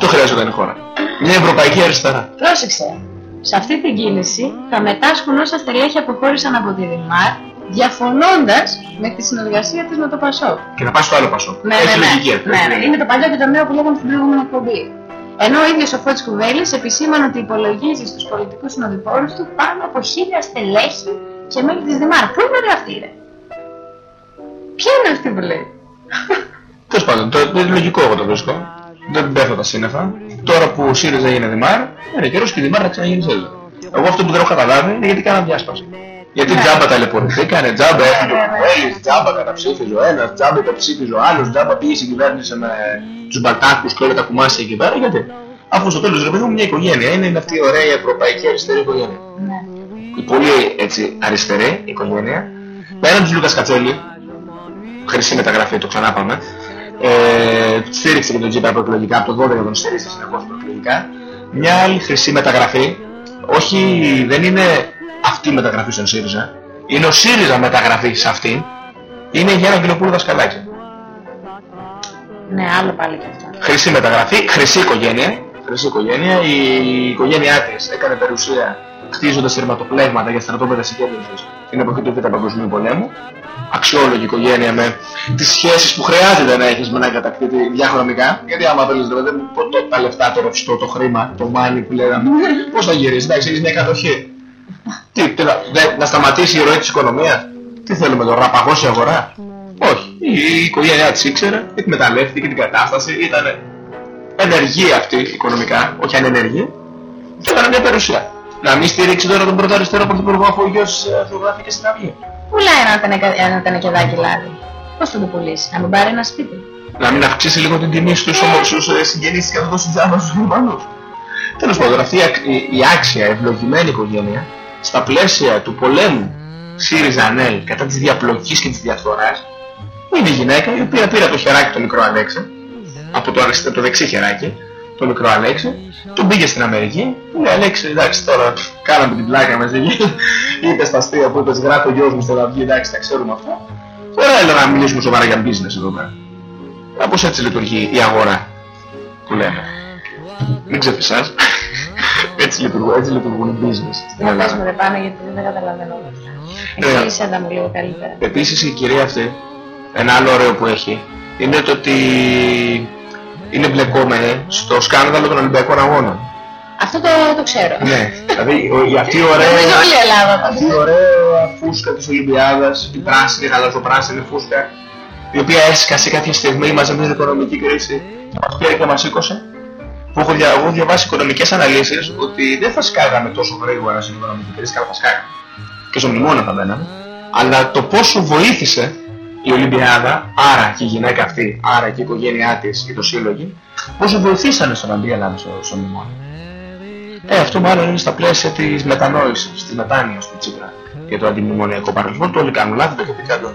χρειάζεται η χώρα. Μια ευρωπαϊκή αριστερά. Πρόσεξε, σε αυτή την κίνηση θα μετάσχουν όσα στελέχη αποχώρησαν από τη Δημάρ, διαφωνώντας με τη συνεργασία της με το ΠΑΣΟΚ. Και να πάει στο άλλο πασό. Ναι, Έχει ναι, λογική ναι. αυτό. ναι, ναι. Είναι το παλιό και το νέο που λέγαμε στην προηγούμενη εκπομπή. Ενώ ο ίδιος ο Φώτης Κουβέλης επισήμανε ότι υπολογίζει στους πολιτικούς συνοδοιπόρους του πάνω από χίλια στελέχη και μέλη της Δημάρ. Πού είναι ρε αυτή ρε; Ποια είναι αυτή που λέει; Τέλος πάντων, το, το είναι λογικό εγώ το βρίσκω. Δεν πέφτω τα σύννεφα. Τώρα που ο ΣΥΡΙΖΑ είναι Δημάρ, είναι καιρός και η Δημάρ να ξαναγίνει ΣΥΡΙΖΑ. Εγώ αυτό που δεν έχω καταλάβει είναι γιατί κάναν διάσπαση. Γιατί Ναι. τζάμπα ταλαιπωρηθήκανε, τζάμπα έφυγε ο Κουβέλης, τζάμπα καταψήφιζε ο ένας, τζάμπα υπερψήφιζε ο άλλος, τζάμπα πήγε η κυβέρνηση με τους μπαλτάκους και όλα τα κουμάσια εκεί πέρα. Γιατί αφού στο τέλος ρε παιδί μου μια οικογένεια είναι, είναι αυτή η ωραία ευρωπαϊκή αριστερή οικογένεια. Ναι. Η πολύ έτσι αριστερή οικογένεια. Πέραν του Λούκας Κατσέλη, χρυσή μεταγραφή, το ξανά πάμε, ε, στήριξε και τον Τζίπρα προεκλογικά, από το 12 τον στήριξε συνεχώς προεκλογικά. Μια άλλη χρυσή μεταγραφή, όχι, δεν είναι αυτή η μεταγραφή στον ΣΥΡΙΖΑ, είναι ο ΣΥΡΙΖΑ μεταγραφή σε αυτήν, είναι για ένα κοινοπούλο δασκαλάκι. Ναι, άλλο πάλι και αυτό. Χρυσή μεταγραφή, χρυσή οικογένεια, χρυσή οικογένεια, η οικογένειά της έκανε περιουσία χτίζοντας σειρματοπλέγματα για στρατόπεδα συγκέντρωσης την εποχή του Β' Παγκοσμίου Πολέμου. Αξιόλογη οικογένεια με τις σχέσεις που χρειάζεται να έχεις με έναν κατακτήτη διαχρονικά. Γιατί άμα θέλεις δηλαδή, το, τα λεφτά, το ρευστό, το χρήμα, το money που λέγαμε, πώς θα γυρίσεις, εντάξει, έχεις μια κατοχή. Τι, τι, να- δε- να σταματήσει η ροή της οικονομίας; Τι θέλουμε τώρα, να παγώσει η αγορά; Όχι. Η οικογένειά της ήξερε, εκμεταλλεύτηκε την κατάσταση, ήταν ενεργή αυτή οικονομικά, όχι ανενεργή, και έκανε μια περιουσία. Να μην στηρίξει τώρα τον πρώτο αριστερό πρωθυπουργό αφού ο γιος ε, αυτογράφηκε στην αυγή. Πουλάει ένα, τενεκα- ένα τενεκεδάκι λάδι. Πώς θα το πουλήσει, να μην πάρει ένα σπίτι. Να μην αυξήσει λίγο την τιμή στους, ομο- στους ε, συγγενείς και να δώσει τζάμπα στους Ρουμανούς. Τέλος πάντων, αυτή η, ακ- η, η άξια, ευλογημένη οικογένεια, στα πλαίσια του πολέμου ΣΥΡΙΖΑ ΑΝΕΛ κατά της διαπλοκής και της διαφθοράς είναι η γυναίκα η οποία πήρε το χεράκι το μικρό Αλέξη από το, αριστερό, το δεξί χεράκι το μικρό Αλέξη τον πήγε στην Αμερική του λέει Αλέξη εντάξει τώρα πφ, κάναμε την πλάκα μαζί είπες τα αστεία που είπες γράφει ο γιος μου στο λαυγί εντάξει τα ξέρουμε αυτά τώρα έλα να μιλήσουμε σοβαρά για business εδώ πέρα κάπως έτσι λειτουργεί η αγορά που λέμε μην ξεφυσάς έτσι λειτουργούν, έτσι λειτουργούν οι business στην Να Ελλάδα. πες μου ρε πάνω γιατί δεν καταλαβαίνω. Ναι. Εξήγησέ μου λίγο καλύτερα. Επίσης η κυρία αυτή, ένα άλλο ωραίο που έχει, είναι το ότι είναι μπλεκόμενη στο σκάνδαλο των Ολυμπιακών Αγώνων. Αυτό το, το ξέρω. ναι, δηλαδή ο- η αυτή η ωραία, Νομίζω όλη η Ελλάδα αυτή η ωραία φούσκα της Ολυμπιάδας, η πράσινη, γαλαζοπράσινη φούσκα, η οποία έσκασε κάποια στιγμή μαζί με την οικονομική κρίση και μας πήρε και μας σήκωσε. Που έχω, δια, έχω διαβάσει οικονομικές αναλύσεις ότι δεν θα σκάγαμε τόσο γρήγορα στην οικονομική κρίση, καλά θα σκάγαμε. Και στο μνημόνιο θα μπαίναμε. Αλλά το πόσο βοήθησε η Ολυμπιάδα, άρα και η γυναίκα αυτή, άρα και η οικογένειά της και το σύλλογοι, πόσο βοηθήσανε στο να μπει η Ελλάδα στο, στο μνημόνιο. Ε, αυτό μάλλον είναι στα πλαίσια της μετανόησης, της μετάνοιας του Τσίπρα για το αντιμνημονιακό παρελθόν. Το όλοι κάνουν λάθη, το έχει πει κάποιος.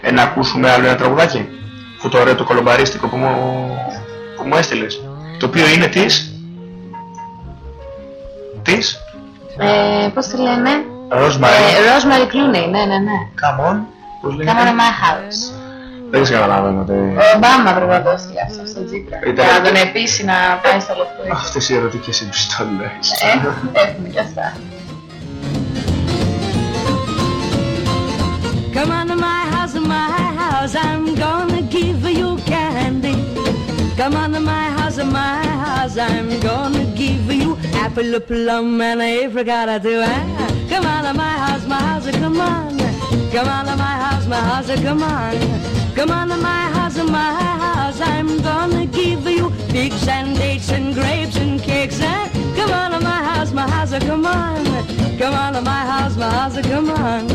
Ε, να ακούσουμε άλλο ένα τραγουδάκι. Αυτό το ωραίο το κολομπαρίστικο που μου, που μου έστειλες. Το οποίο είναι της... Της... Ε, πώς τη λένε; Rosemary. Ε, Rosemary Clooney, ναι, ναι, ναι. Come on. Πώς Come λέγεται. on in my house. Δεν σε καταλαβαίνω. τε- Ο Ομπάμα πρέπει να το έστειλε αυτό στο Τζίπρα. Ήταν- Για να τον επίσης να πάει στο λεπτό. Αυτές οι ερωτικές επιστολές. Ε, έχουμε κι αυτά. Come on to my house, my house, I'm gonna give you candy. Come on to my house, my house, I'm gonna give you apple, plum, and apricot too. Ah, Come on to my house, my house, come on. Come on to my house, my house, come on. Come on to my house, my house, I'm gonna give you figs and dates and grapes and cakes. Ah, Come on to my house, my house, come on. Come on to my house, my house, come on.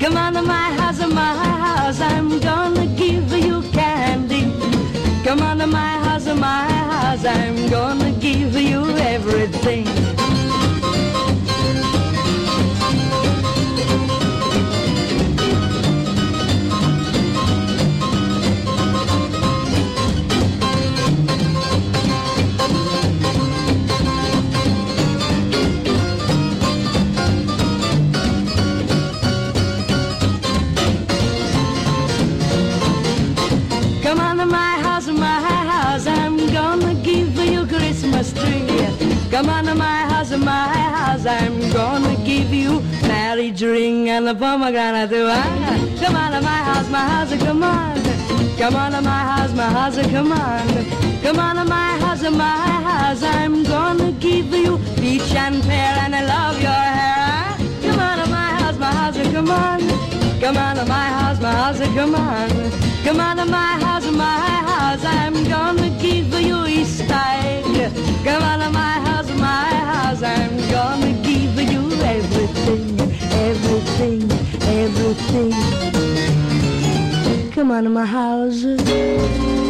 Come on to my house, my house, I'm gonna give you candy. Come on to my house, my house, I'm gonna give you everything. Come on to my house, my house, I'm gonna give you marriage ring and a pomegranate too. Ah, Come on to my house, my house, come on. Come on to my house, my house, come on. Come on to my house, my house, I'm gonna give you peach and pear and I love your hair. Ah, Come on to my house, my house, come on. Come on to my house, my house, come on. Come on to my house, my house, I'm gonna give you Easter egg. Come on to my house, my house, I'm gonna give you everything, everything, everything. Come on to my house.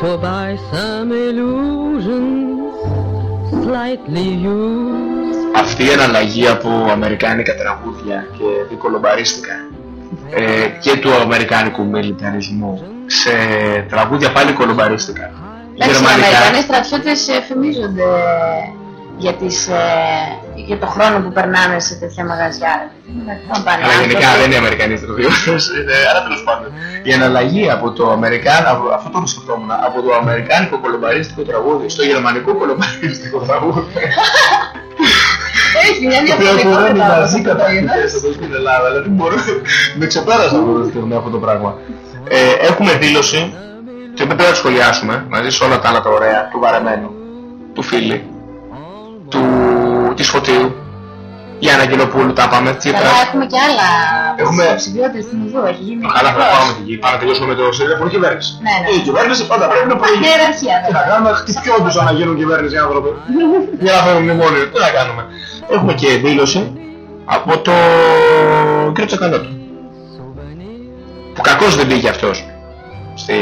To buy some illusions, slightly used. Αυτή η εναλλαγή από αμερικάνικα τραγούδια και δικολομπαρίστικα ε, και του αμερικάνικου μιλιταρισμού σε τραγούδια πάλι κολομπαρίστικα. Εντάξει, οι Αμερικανοί στρατιώτες ε, φημίζονται για, τις, ε, για το χρόνο που περνάνε σε τέτοια μαγαζιά. ρε παιδί μου. Να πάνε Αλλά γενικά άνθρωποι. δεν είναι Αμερικανοί στρατιώτες, είναι, αλλά τέλος πάντων. Η αναλλαγή από το Αμερικάνικο, από, αυτό το σκεφτόμουν, από το αμερικάνικο κολομπαρίστικο τραγούδι στο γερμανικό κολομπαρίστικο τραγούδι. Έχει μια Το οποίο αφορά διαφορετικότητα. την μαζί όπως το καταγγελίες εδώ στην Ελλάδα. Δηλαδή μπορώ, με ξεπέρασα αυτό το στιγμή αυτό το πράγμα. Ε, έχουμε δήλωση και δεν πρέπει να το σχολιάσουμε μαζί σε όλα τα άλλα τα ωραία του βαρεμένου, του φίλη, του, της Φωτίου, Γιάννα Αγγελοπούλου, τα πάμε, Τσίπρα. Καλά, έχουμε και άλλα Έχουμε- ψηφιότητες στην Οδό. Έχει γίνει Καλά, θα εκτός. πάμε εκεί. Πάμε να τελειώσουμε με το σύνταγμα κυβέρνηση. Ναι, ναι. Η κυβέρνηση πάντα πρέπει να προηγεί. Υπάρχει ιεραρχία, Τι ναι. να κάνουμε, χτυπιόντουσαν να γίνουν κυβέρνηση οι άνθρωποι. Για να φέρουν μνημόνιο. Τι να κάνουμε. Έχουμε και δήλωση Από το κύριο Τσακαλώτο. Που κακώς δεν πήγε αυτός. Στη...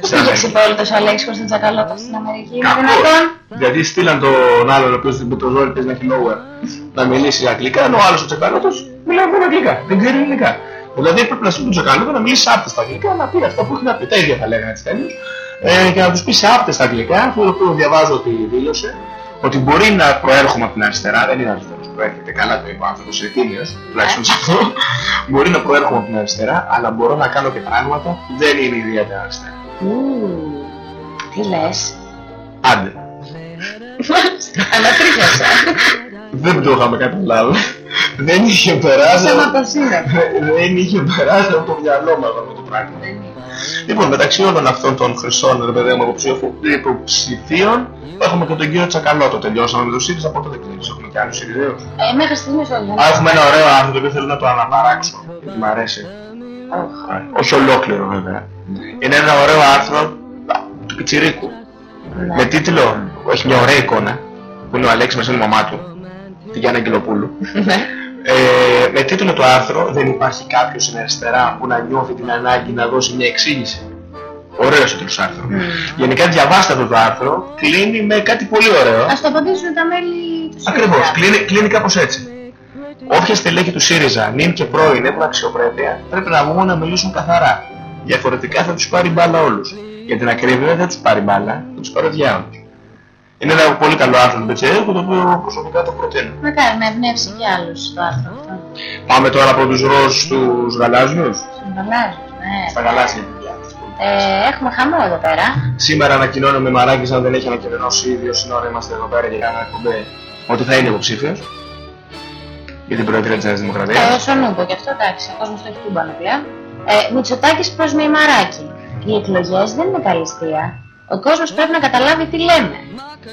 Πού πήγε ξυπόλυτος ο Αλέξης Κωνσταντζακαλώτος στην Αμερική, είναι δυνατόν; Γιατί στείλαν τον άλλον ο οποίος με το ζόρι παίζει να έχει nowhere να μιλήσει αγγλικά, ενώ ο άλλος ο Τσακαλώτος μιλάει μόνο αγγλικά, δεν ξέρει ελληνικά. Δηλαδή πρέπει να στείλει τον Τσακαλώτο να μιλήσει άπτεστα αγγλικά, να πει αυτά που έχει να πει. Τα ίδια θα λέγανε έτσι τέλειως. Ε, και να τους πει σε άπτεστα αγγλικά, αυτό το οποίο διαβάζω ότι δήλωσε, ότι μπορεί να προέρχομαι από την αριστερά, δεν είναι αριστερός, προέρχεται καλά το είπε ο άνθρωπος, είναι τίμιος, τουλάχιστον σε αυτό. μπορεί να προέρχομαι από την αριστερά, αλλά μπορώ να κάνω και πράγματα που δεν είναι ιδιαίτερα αριστερά. Ου, Τι λες; Άντε. Ανατρίχιασα. Δεν το είχαμε καταλάβει. Δεν είχε περάσει. Σαν από το σύννεφο. Δεν είχε περάσει από το μυαλό μας αυτό το πράγμα. Λοιπόν, μεταξύ όλων αυτών των χρυσών ρε παιδί μου υποψηφίων- υποψηφίων έχουμε και τον κύριο Τσακαλώτο. Τελειώσαμε με τον ΣΥΡΙΖΑ, από τότε δεν ξέρεις, έχουμε και άλλους ΣΥΡΙΖΑΙΟΥΣ. Ε, μέχρι στιγμής όχι. δεν Α, έχουμε ένα ωραίο άνθρωπο το οποίο θέλω να το αναπαράξω. Γιατί μ' αρέσει. Οχ. Ε, Όχι ολόκληρο βέβαια. Είναι ένα ωραίο άρθρο α, του Πιτσιρίκου. Ναι. Με τίτλο, έχει μια ωραία εικόνα, που είναι ο Αλέξης μέσα η μαμά του, τη Γιάννα Αγγελοπούλου. Ναι. Ε, με τίτλο το άρθρο «Δεν υπάρχει κάποιος στην αριστερά που να νιώθει την ανάγκη να δώσει μια εξήγηση». Ωραίος τίτλος άρθρο. Γενικά διαβάστε αυτό το άρθρο, κλείνει με κάτι πολύ ωραίο. Ας το απαντήσουν τα μέλη του ΣΥΡΙΖΑ. Ακριβώς, κλείνει, κλείνει κάπως έτσι. Όποια στελέχη του ΣΥΡΙΖΑ, νυν και πρώην, έχουν αξιοπρέπεια, πρέπει να βγουν να μιλήσουν καθαρά. Διαφορετικά θα τους πάρει μπάλα όλους. Για την ακρίβεια δεν θα τους πάρει μπάλα, θα τους πάρει ο διάολος. Είναι ένα πολύ καλό άρθρο του Μπετσέου, το οποίο προσωπικά το προτείνω. Μακάρι να εμπνεύσει και άλλους το άρθρο αυτό. Πάμε τώρα από τους ροζ στους γαλάζιους. Στον Γαλάζιο, ναι. Στα γαλάζια. Ε, έχουμε χαμό εδώ πέρα. Σήμερα ανακοινώνω με μαράκης αν δεν έχει ανακοινώσει ίδιος σύνορα είμαστε εδώ πέρα και κάνουμε εκπομπή ότι θα είναι υποψήφιος για την Προεδρία της Νέας Ε, Δημοκρατίας. στον Ούμπο και αυτό εντάξει, ο κόσμος το έχει τούμπανο πια. Ε, Μητσοτάκης προς Μημαράκη. Οι εκλογές δεν είναι καλυστία. Ο κόσμος πρέπει να καταλάβει τι λέμε.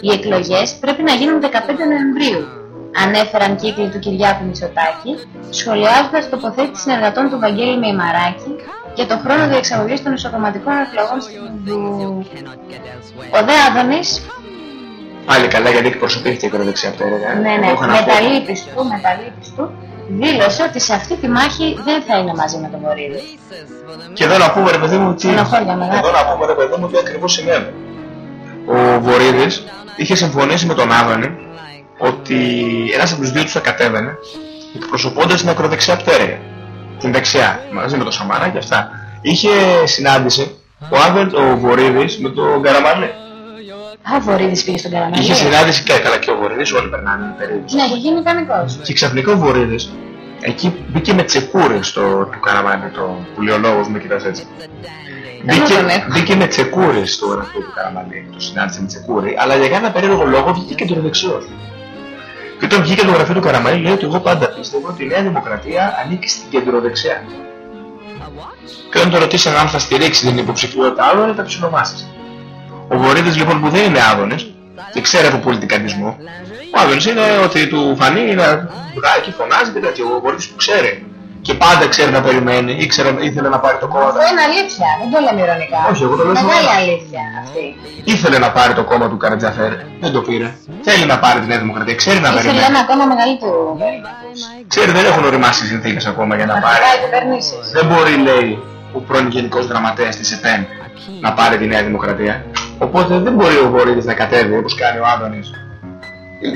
Οι εκλογές πρέπει να γίνουν 15 Νοεμβρίου. Ανέφεραν κύκλοι του Κυριάκου Μητσοτάκη, σχολιάζοντας τοποθέτηση συνεργατών του Βαγγέλη Μημαράκη για το χρόνο διεξαγωγής των ισοκομματικών εκλογών στην Ινδου. Ο Δε Άδωνης, Πάλι καλά γιατί εκπροσωπήθηκε η ακροδεξιά πτέρυγα. ναι, ναι, με τα λύπης του, με τα λύπης του, δήλωσε ότι σε αυτή τη μάχη δεν θα είναι μαζί με τον Βορύδη. Και εδώ να πούμε ρε παιδί μου τι... Στενοχώρια μεγάλα. Εδώ να πούμε ρε παιδί μου τι ακριβώς συνέβη. Ο Βορύδης είχε συμφωνήσει με τον Άδωνη ότι ένας από τους δύο τους θα κατέβαινε εκπροσωπώντας την ακροδεξιά πτέρυγα. Την δεξιά, μαζί με τον Σαμάρα και αυτά. Είχε συνάντηση ο, Άδων, ο Βορύδης με τον Καραμανλή. Α, ο Βορύδης πήγε στον Καραμανλή. Είχε συνάντηση και καλά και ο Βορύδης, όλοι περνάνε περίπου. Ναι, είχε γίνει κανονικός. Και ξαφνικά ο Βορύδης εκεί μπήκε με τσεκούρι στο του Καραμάνι, το που λέει ο λόγος μου κοιτάς έτσι. Μπήκε, τον έχω. μπήκε με τσεκούρι στο γραφείο του Καραμανί, το συνάντησε με τσεκούρι, αλλά για κανένα περίεργο λόγο βγήκε κεντροδεξιός. Και όταν βγήκε το γραφείο του Καραμανί λέει ότι εγώ πάντα πίστευα ότι η Νέα Δημοκρατία ανήκει στην κεντροδεξιά. Και όταν τον ρωτήσαν αν θα στηρίξει την υποψηφιότητα άλλων, τα ψηλομάσησε. Ο Βορύδης λοιπόν που δεν είναι άδωνης και ξέρει από πολιτικανισμό, ο άδωνης είναι ότι του φανεί να βγάει και φωνάζει και τέτοιο. Ο Βορύδης που ξέρει και πάντα ξέρει να περιμένει, ήξερε, ήθελε να πάρει το κόμμα. Αυτό είναι αλήθεια, δεν το λέμε ειρωνικά. Όχι, εγώ το λέω Μεγάλη σοβαρά. αλήθεια αυτή. Ήθελε να πάρει το κόμμα του Καρατζαφέρ, δεν το πήρε. Θέλει να πάρει τη Νέα Δημοκρατία, ξέρει να Ήθελε περιμένει. ένα ακόμα μεγαλύτερο. Ξέρει δεν έχουν οριμάσει οι συνθήκες ακόμα για να Να πάρει. πάει κυβερνήσεις. Δεν μπορεί, λέει, ο πρώην Γενικός Γραμματέας της ΕΠΕΝ να πάρει τη Νέα Δημοκρατία. Οπότε δεν μπορεί ο Βορύδης να κατέβει όπως κάνει ο Άδωνης.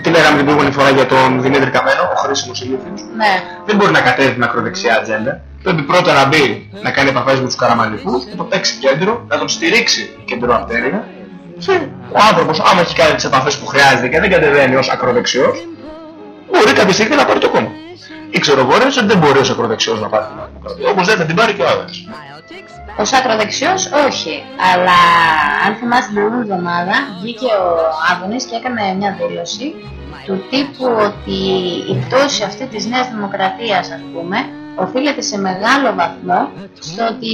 Τι λέγαμε την προηγούμενη φορά για τον Δημήτρη Καμένο, ο χρήσιμος ηλίθιος. Ναι. Δεν μπορεί να κατέβει την ακροδεξιά ατζέντα. Πρέπει πρώτα να μπει να κάνει επαφές με τους καραμαλικούς, να το παίξει κέντρο, να τον στηρίξει κέντρο αρτέρια. Και ο άνθρωπος, άμα έχει κάνει τις επαφές που χρειάζεται και δεν κατεβαίνει ως ακροδεξιός, μπορεί κάποια στιγμή να πάρει το κόμμα. Ήξερε ο Βόρειος ότι δεν μπορεί ως ακροδεξιός να πάρει την δημοκρατία. Όπως δεν θα την πάρει και ο Άδωνης. Ως ακροδεξιός όχι, αλλά αν θυμάστε την προηγούμενη εβδομάδα βγήκε ο Άδωνης και έκανε μια δήλωση του τύπου ότι η πτώση αυτή της Νέας Δημοκρατίας ας πούμε οφείλεται σε μεγάλο βαθμό στο ότι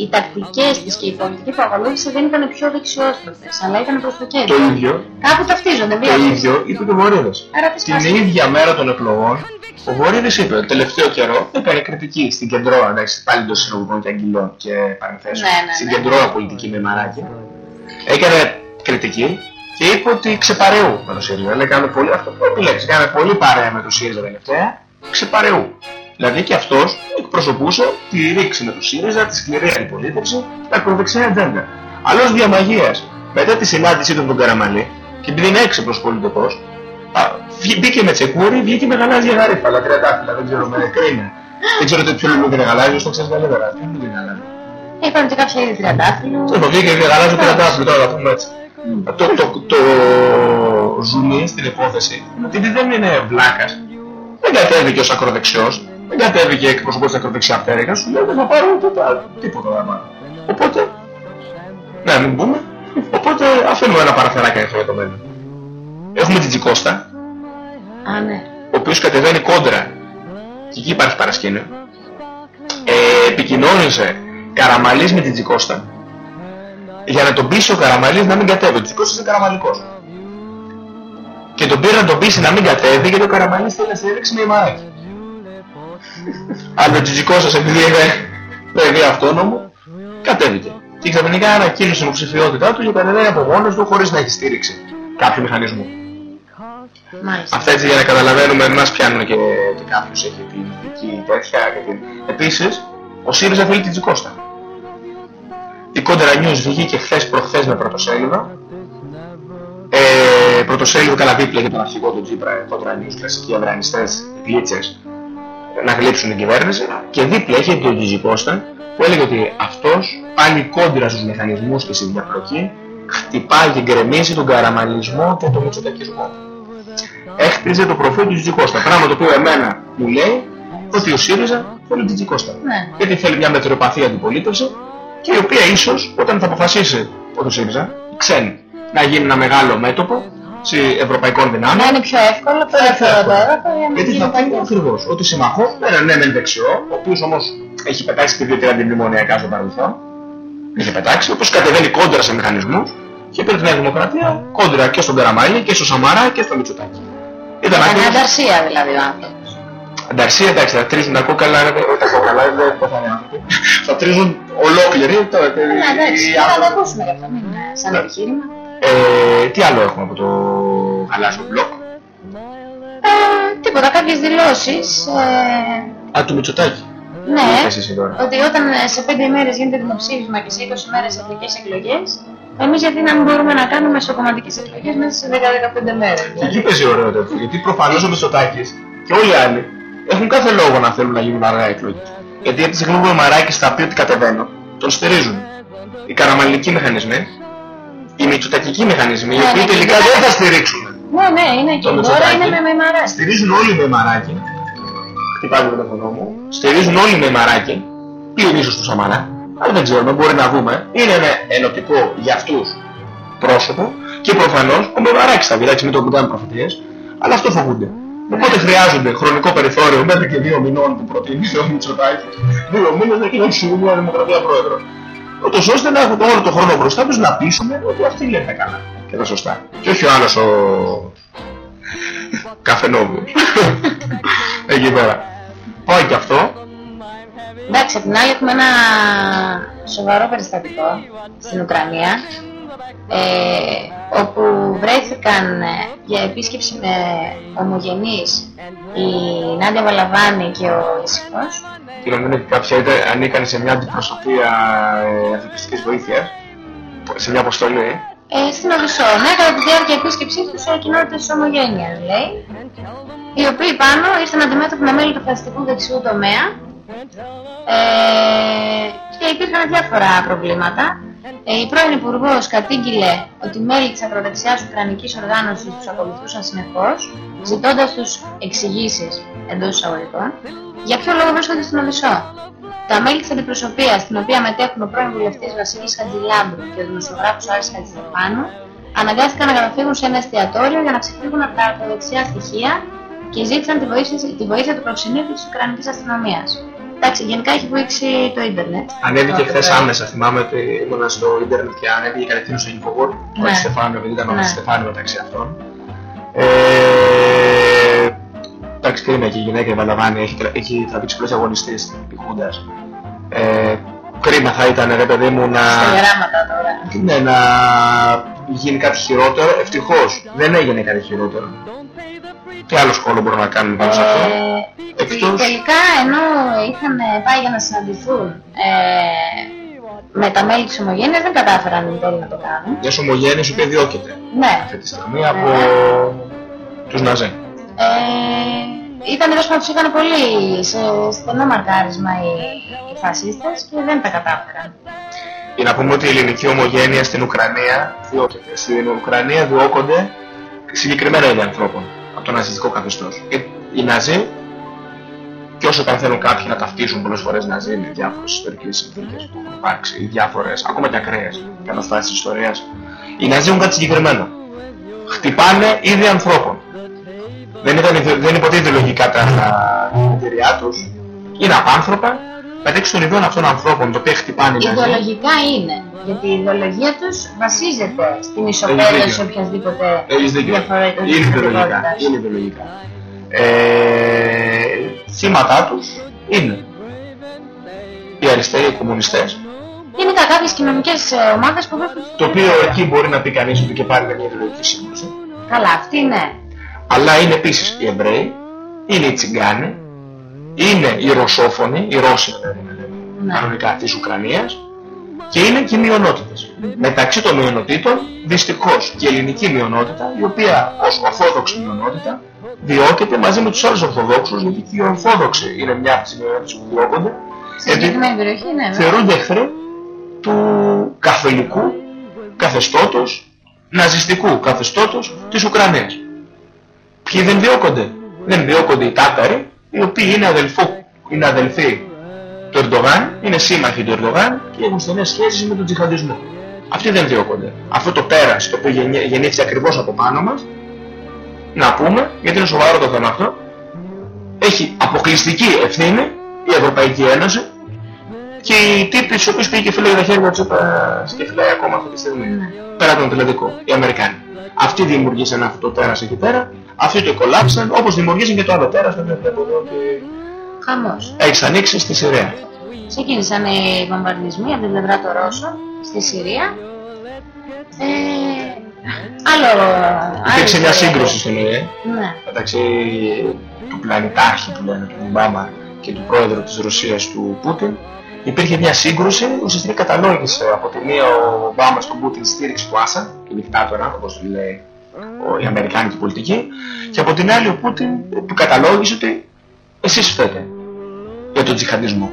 οι τακτικές της και η πολιτική που ακολούθησε δεν ήταν πιο δεξιόσπαστες, αλλά ήταν προς το κέντρο. Το ίδιο, Κάπου ταυτίζονται, το βέβαια. ίδιο είπε και ο Βορύδης. Άρα τι Την σπάσει. ίδια μέρα των εκλογών, ο Βορύδης είπε το τελευταίο καιρό έκανε κριτική στην κεντρώα, εντάξει, πάλι των συλλογικών και αγγυλών και παρενθέσεων, Ναι, ναι, στην ναι. κεντρώα πολιτική με μαράκι. Έκανε κριτική και είπε ότι ξεπαρεού με το ΣΥΡΙΖΑ. Λέει, κάνουμε πολύ, αυτό που επιλέξεις, κάνουμε πολύ παρέα με το ΣΥΡΙΖΑ τελευταία ξεπαρεού. Δηλαδή και αυτός εκπροσωπούσε τη ρήξη με του ΣΥΡΙΖΑ, τη σκληρή αντιπολίτευση, τα ακροδεξιά ατζέντα. Αλλά ως διαμαγείας, μετά τη συνάντησή του με τον Καραμαλή, και επειδή είναι έξυπνος πολιτικός, α, βγή- μπήκε με τσεκούρι, βγήκε με γαλάζια γαρίφαλα, τριαντάφυλλα, δεν ξέρω, με κρίνα. δεν ξέρω τι- ποιο λουλούδι είναι γαλάζιο, το ξέρεις καλύτερα. Ποιο λουλούδι είναι γαλάζιο. Είπαμε και κάποια είδη τριαντάφυλλου. Το βγήκε και γαλάζιο τριαντάφυλλο, τώρα θα πούμε έτσι. Το, το, το ζουμί στην υπόθεση, επειδή δεν είναι βλάκας, δεν κατέβηκε ως ακροδεξιός, δεν κατέβηκε εκπροσωπός της ακροδεξιάς πτέρυγας, σου λέει δεν θα πάρω τίποτα, τίποτα δεν θα πάρω. Οπότε, ναι, μην πούμε, οπότε αφήνουμε ένα παραθεράκι αυτό για το μέλλον. Έχουμε την Τζικώστα, Α, ναι. ο οποίος κατεβαίνει κόντρα και εκεί υπάρχει παρασκήνιο ε, επικοινώνησε Καραμαλής με την Τζικώστα για να τον πείσει ο Καραμαλής να μην κατέβει. Ο Τζικώστας είναι καραμαλικός. Και τον πήρε να τον πείσει να μην κατέβει γιατί ο Καραμαλής θέλει να σε ρίξει με ημαράκι. Αλλά ο Τζικώστας επειδή είναι παιδί αυτόνομο κατέβηκε. Και ξαφνικά ανακοίνωσε την υποψηφιότητά του και κατεβαίνει από μόνος του χωρίς να έχει στήριξη κάποιου μηχανισμού. Μάλιστα. Αυτά έτσι για να καταλαβαίνουμε εμάς πιάνουν και ότι κάποιος έχει την ειδική τέτοια και την... Επίσης, ο ΣΥΡΙΖΑ θέλει την Τζικώστα. Η Κόντρα News βγήκε χθες προχθές με πρωτοσέλιδο. Ε, πρωτοσέλιδο καλά δίπλα για τον αρχηγό του Τζίπρα, η Κόντρα News, κλασικοί αδρανιστές, γλίτσες, να γλύψουν την κυβέρνηση. Και δίπλα έχει τον Τζικώστα που έλεγε ότι αυτός πάλι κόντρα στους μηχανισμούς και στη διαπλοκή χτυπάει και γκρεμίζει τον καραμαλισμό και τον μητσοτακισμό έχτιζε το προφίλ του Τζικώστα. Πράγμα το οποίο εμένα μου λέει ότι ο ΣΥΡΙΖΑ θέλει την Τζικώστα. Ναι. Γιατί θέλει μια μετριοπαθή αντιπολίτευση και η οποία ίσως όταν θα αποφασίσει ο το ΣΥΡΙΖΑ, οι ξένοι, να γίνει ένα μεγάλο μέτωπο σε ευρωπαϊκών Να δυνάμεων. είναι πιο εύκολο το είναι πιο δεύτερο εύκολο. τώρα, για να Γιατί γίνει θα κάνει παλιό. ακριβώς ότι συμμαχώ με έναν ναι μεν δεξιό, ο οποίος όμως έχει πετάξει και δύο-τρία αντιμνημονιακά στο παρελθόν. Έχει πετάξει, όπως κατεβαίνει κόντρα σε μηχανισμούς και πήρε τη Νέα Δημοκρατία κόντρα και στον Καραμάλη και στο Σαμαρά και στο Μητσοτάκη. Ήταν Ήταν ακριβώς ανταρσία δηλαδή ο άνθρωπος. Εντάξει, εντάξει, θα τρίζουν τα κόκαλα, ρε, όχι τα κόκαλα, δεν πεθάνε άνθρωποι. Θα τρίζουν ολόκληροι. το- το- Ναι, εντάξει, οι θα το άνθρωποι. ακούσουμε γι' αυτό, μην είναι σαν επιχείρημα. Ε, τι άλλο έχουμε από το γαλάζιο μπλοκ; Ε, τίποτα, κάποιες δηλώσεις. Ε, Α, του Μητσοτάκη. ναι, Τι είπες εσύ τώρα; ότι όταν ε, σε 5 ημέρες γίνεται δημοψήφισμα και σε 20 μέρες εθνικές εκλογές, εμείς γιατί να μην μπορούμε να κάνουμε μεσοκομματικές εκλογές μέσα σε 10-15 μέρες. Και εκεί παίζει ωραίο τέτοιο. Γιατί προφανώς ο Μητσοτάκης και όλοι οι άλλοι έχουν κάθε λόγο να θέλουν να γίνουν αργά εκλογές. Γιατί από τη στιγμή που ο Μαράκης θα πει ότι κατεβαίνω, τον στηρίζουν. Οι καραμαλικοί μηχανισμοί, οι μητσοτακικοί μηχανισμοί, οι Ναι, οποίοι ναι, τελικά και δεν θα καλά. στηρίξουν. Ναι, ναι, είναι και Το τώρα Μητσοτάκη. είναι με μεμαρά. Στηρίζουν όλοι με μαράκι. Χτυπάει το τηλέφωνο μου. Στηρίζουν όλοι με μαράκι. Πλην ίσως του Σαμαρά. Αλλά δεν ξέρουμε, μπορεί να δούμε. Είναι ένα ενωτικό για αυτούς πρόσωπο. Και προφανώς ο Μεμαράκης θα βγει, μην το κουτάμε προφητείες. Αλλά αυτό φοβούνται. Οπότε χρειάζονται χρονικό περιθώριο μέχρι και δύο μηνών που προτείνει ο Μητσοτάκης. Δύο μήνες να εκλέξει η Νέα Δημοκρατία πρόεδρος. Ούτως ώστε να έχουν όλο τον χρόνο μπροστά τους να πείσουμε ότι αυτοί λένε τα καλά και τα σωστά. Και όχι ο άλλος ο καφενόβου. Εκεί πέρα. Πάει και αυτό. Εντάξει, απ' την άλλη έχουμε ένα σοβαρό περιστατικό στην Ουκρανία ε, όπου βρέθηκαν ε, για επίσκεψη με ομογενείς η Νάντια Βαλαβάνη και ο Ισυχός Και νομίζω ότι κάποια ήταν, ανήκαν σε μια αντιπροσωπεία ε, ανθρωπιστικής βοήθειας. Σε μια αποστολή; ε, στην Οδυσσό. Ναι, κατά τη διάρκεια επίσκεψής τους σε κοινότητες της ομογένειας, λέει, οι οποίοι πάνω ήρθαν αντιμέτωποι με μέλη του φασιστικού δεξιού τομέα ε, και υπήρχαν διάφορα προβλήματα. Ε, η πρώην Υπουργός κατήγγειλε ότι μέλη της ακροδεξιάς Ουκρανικής οργάνωσης τους ακολουθούσαν συνεχώς, ζητώντας τους εξηγήσεις εντός εισαγωγικών, για ποιο λόγο βρίσκονται στην Οδυσσό; Τα μέλη της αντιπροσωπείας, στην οποία μετέχουν ο πρώην βουλευτής Βασίλης Χατζηλάμπρου και ο δημοσιογράφος Άρης Χατζηδεφάνου, αναγκάστηκαν να καταφύγουν σε ένα εστιατόριο για να ξεφύγουν από τα ακροδεξιά στοιχεία και ζήτησαν τη βοήθεια, τη βοήθεια του προξενείου της Ουκρανικής αστυνομίας. Εντάξει, γενικά έχει βοήξει το ίντερνετ. Ανέβηκε Το χθες Twitter. άμεσα. Θυμάμαι ότι ήμουνα στο ίντερνετ και ανέβηκε κατευθείαν στο Infowar. Ο Ναι. Στεφάνου, επειδή ήταν ο Ναι. Στεφάνου μεταξύ αυτών. Ε, εντάξει, κρίμα και η γυναίκα η Βαλαβάνη έχει, τρα- έχει τραβήξει πλέον αγωνιστής η Χούντας. Ε, κρίμα θα ήταν ρε παιδί μου να... Στα γεράματα τώρα. Ναι, να γίνει κάτι χειρότερο. Ευτυχώς δεν έγινε κάτι χειρότερο. Τι άλλο σχόλιο μπορούμε να κάνουμε πάνω σε αυτό; Ε, Εκτός... Τελικά ενώ είχαν πάει για να συναντηθούν ε, με τα μέλη της ομογένειας δεν κατάφεραν εν τέλει να το κάνουν. Μιας ομογένειας η οποία διώκεται Ναι. αυτή τη στιγμή από τους Ναζί. Ε, ήταν τέλος πάντων τους είχαν πολύ σε στενό μαρκάρισμα οι, οι φασίστες και δεν τα κατάφεραν. Για να πούμε ότι η ελληνική ομογένεια στην Ουκρανία διώκεται. Στην Ουκρανία διώκονται συγκεκριμένα είδη ανθρώπων από το ναζιστικό καθεστώς. Ε, Οι Ναζί, και όσο και αν θέλουν κάποιοι να ταυτίσουν πολλές φορές Ναζί με διάφορες ιστορικές συνθήκες που έχουν υπάρξει, ή διάφορες, ακόμα και ακραίες καταστάσεις της ιστορίας, οι Ναζί έχουν κάτι συγκεκριμένο. Χτυπάνε είδη ανθρώπων. Δεν, ήταν, ιδε- δεν είναι ποτέ ιδεολογικά τα εταιρειά τους. Είναι απάνθρωπα, μεταξύ των ιδεών αυτών ανθρώπων, τα οποία χτυπάνε οι Ναζί. Ιδεολογικά είναι, γιατί η ιδεολογία τους βασίζεται στην Έχεις ισοπαίδωση δίκιο. οποιασδήποτε Έχεις δίκιο. διαφορετικής Είναι ιδεολογικά. πραγματικότητας. Είναι ιδεολογικά. Ε, θύματα τους είναι οι αριστεροί, οι κομμουνιστές, Γενικά κάποιες κοινωνικές ε, ομάδες που βρίσκονται το οποίο εκεί μπορεί να πει κανείς ότι και πάλι είναι μια ιδεολογική σύγκρουση. Καλά, αυτή ναι. Αλλά είναι επίσης οι Εβραίοι, είναι οι Τσιγκάνοι, είναι οι Ρωσόφωνοι, οι Ρώσοι δηλαδή, Ναι. κανονικά της Ουκρανίας και είναι και οι μειονότητες. Μεταξύ των μειονοτήτων, δυστυχώς και η ελληνική μειονότητα, η οποία ως ορθόδοξη μειονότητα διώκεται μαζί με τους άλλους Ορθοδόξους, γιατί και οι Ορθόδοξοι είναι μια από τις μειονότητες που διώκονται, Σε γιατί συγκεκριμένη περιοχή, ναι. βέβαια. θεωρούνται εχθροί του καθολικού καθεστώτος, ναζιστικού καθεστώτος της Ουκρανίας. Ποιοι δεν διώκονται; Δεν διώκονται οι Τάταροι, οι οποίοι είναι, αδελφό, είναι αδελφοί του Ερντογάν, είναι σύμμαχοι του Ερντογάν και έχουν στενές σχέσεις με τον τζιχαντισμό. Αυτοί δεν διώκονται. Αυτό το πέρας, το οποίο γεννη- γεννήθηκε ακριβώς από πάνω μας, να πούμε, γιατί είναι σοβαρό το θέμα αυτό, έχει αποκλειστική ευθύνη η Ευρωπαϊκή Ένωση και οι τύποι στους οποίους πήγε και φύλαγε τα χέρια τους είπα, και φυλάει ακόμα αυτή τη στιγμή. Πέρα τον Ατλαντικό, οι Αμερικάνοι. Αυτοί δημιουργήσαν αυτό το τέρας εκεί πέρα, αυτοί το κολλάψαν, όπως δημιουργήσαν και το άλλο τέρας, το οποίο βλέπω εδώ ότι Χαμός. έχεις ανοίξει στη Συρία. Ξεκίνησαν οι βομβαρδισμοί από την πλευρά των Ρώσων στη Συρία. Ε, άλλο... Υπήρξε άλλη μια ιστορία. σύγκρουση στην ΟΗΕ Ναι. μεταξύ του πλανητάρχη που λένε, του Ομπάμα και του πρόεδρου της Ρωσίας του Πούτιν υπήρχε μια σύγκρουση, ουσιαστικά καταλόγησε από τη μία ο Ομπάμα στον Πούτιν στήριξη του Άσαν, του δικτάτορα όπως του λέει ο- η Αμερικάνικη πολιτική και από την άλλη ο Πούτιν του καταλόγησε ότι εσείς φταίτε για τον τζιχαντισμό.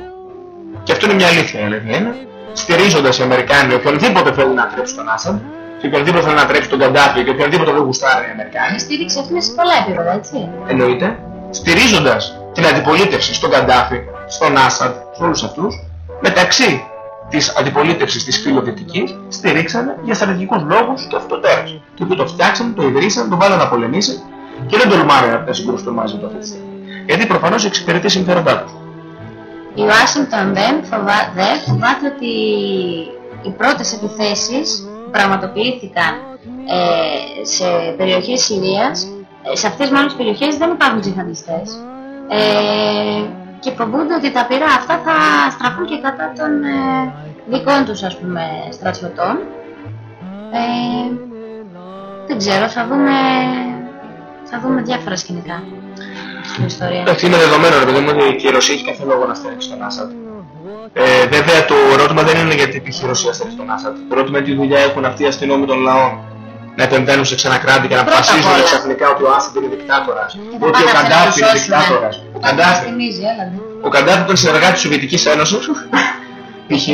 Και αυτό είναι μια αλήθεια, η αλήθεια είναι. Στηρίζοντας οι Αμερικάνοι οποιονδήποτε θέλουν να τρέψουν τον Άσαν και οποιονδήποτε θέλουν να τρέψουν τον Καντάφη και οποιονδήποτε δεν γουστάρει οι Αμερικάνοι Η στήριξη αυτή είναι σε πολλά επίπεδα, έτσι. εννοείται, στηρίζοντας την αντιπολίτευση στον Καντάφη, στον Άσαντ, σε όλους αυτούς, μεταξύ της αντιπολίτευσης της φιλοδυτικής, στηρίξανε για στρατηγικούς λόγους και αυτό το τέρας. Το οποίο το φτιάξαν, το ιδρύσαν, τον βάλαν να πολεμήσει και δεν τολμάνε να συγκρούσουν μαζί του αυτή τη στιγμή. Γιατί προφανώς εξυπηρετεί συμφέροντά τους. Η Ουάσιγκτον δεν, φοβά, δεν φοβάται ότι οι πρώτες επιθέσεις που πραγματοποιήθηκαν ε, σε περιοχές Συρίας, ε, σε αυτές μάλλον τις περιοχές δεν υπάρχουν τζιχαντιστές. Ε, και φοβούνται ότι τα πυρά αυτά θα στραφούν και κατά των ε, δικών τους ας πούμε στρατιωτών. Ε, δεν ξέρω, θα δούμε, θα δούμε διάφορα σκηνικά στην ιστορία. Εντάξει, είναι δεδομένο ρε παιδί μου ότι και η Ρωσία έχει κάθε λόγο να στηρίξει τον Άσαντ. Ε, βέβαια το ερώτημα δεν είναι γιατί πήγε η Ρωσία στηρίξει τον Άσαντ. Το ερώτημα είναι τι δουλειά έχουν αυτοί οι αστυνόμοι των λαών. Να επεμβαίνουν σε ξένα κράτη και να Πρώτα απ' αποφασίζουν όλα. ξαφνικά ότι ο Άσαντ είναι δικτάτορας. Και θα Ότι ο πάνε να Καντάφη είναι τους σώσουνε. δικτάτορας. Ο Κάτι Καντάφη, μας θυμίζει, έλα ναι. ο Καντάφη ήταν συνεργάτης της Σοβιετικής Ένωσης, π.χ.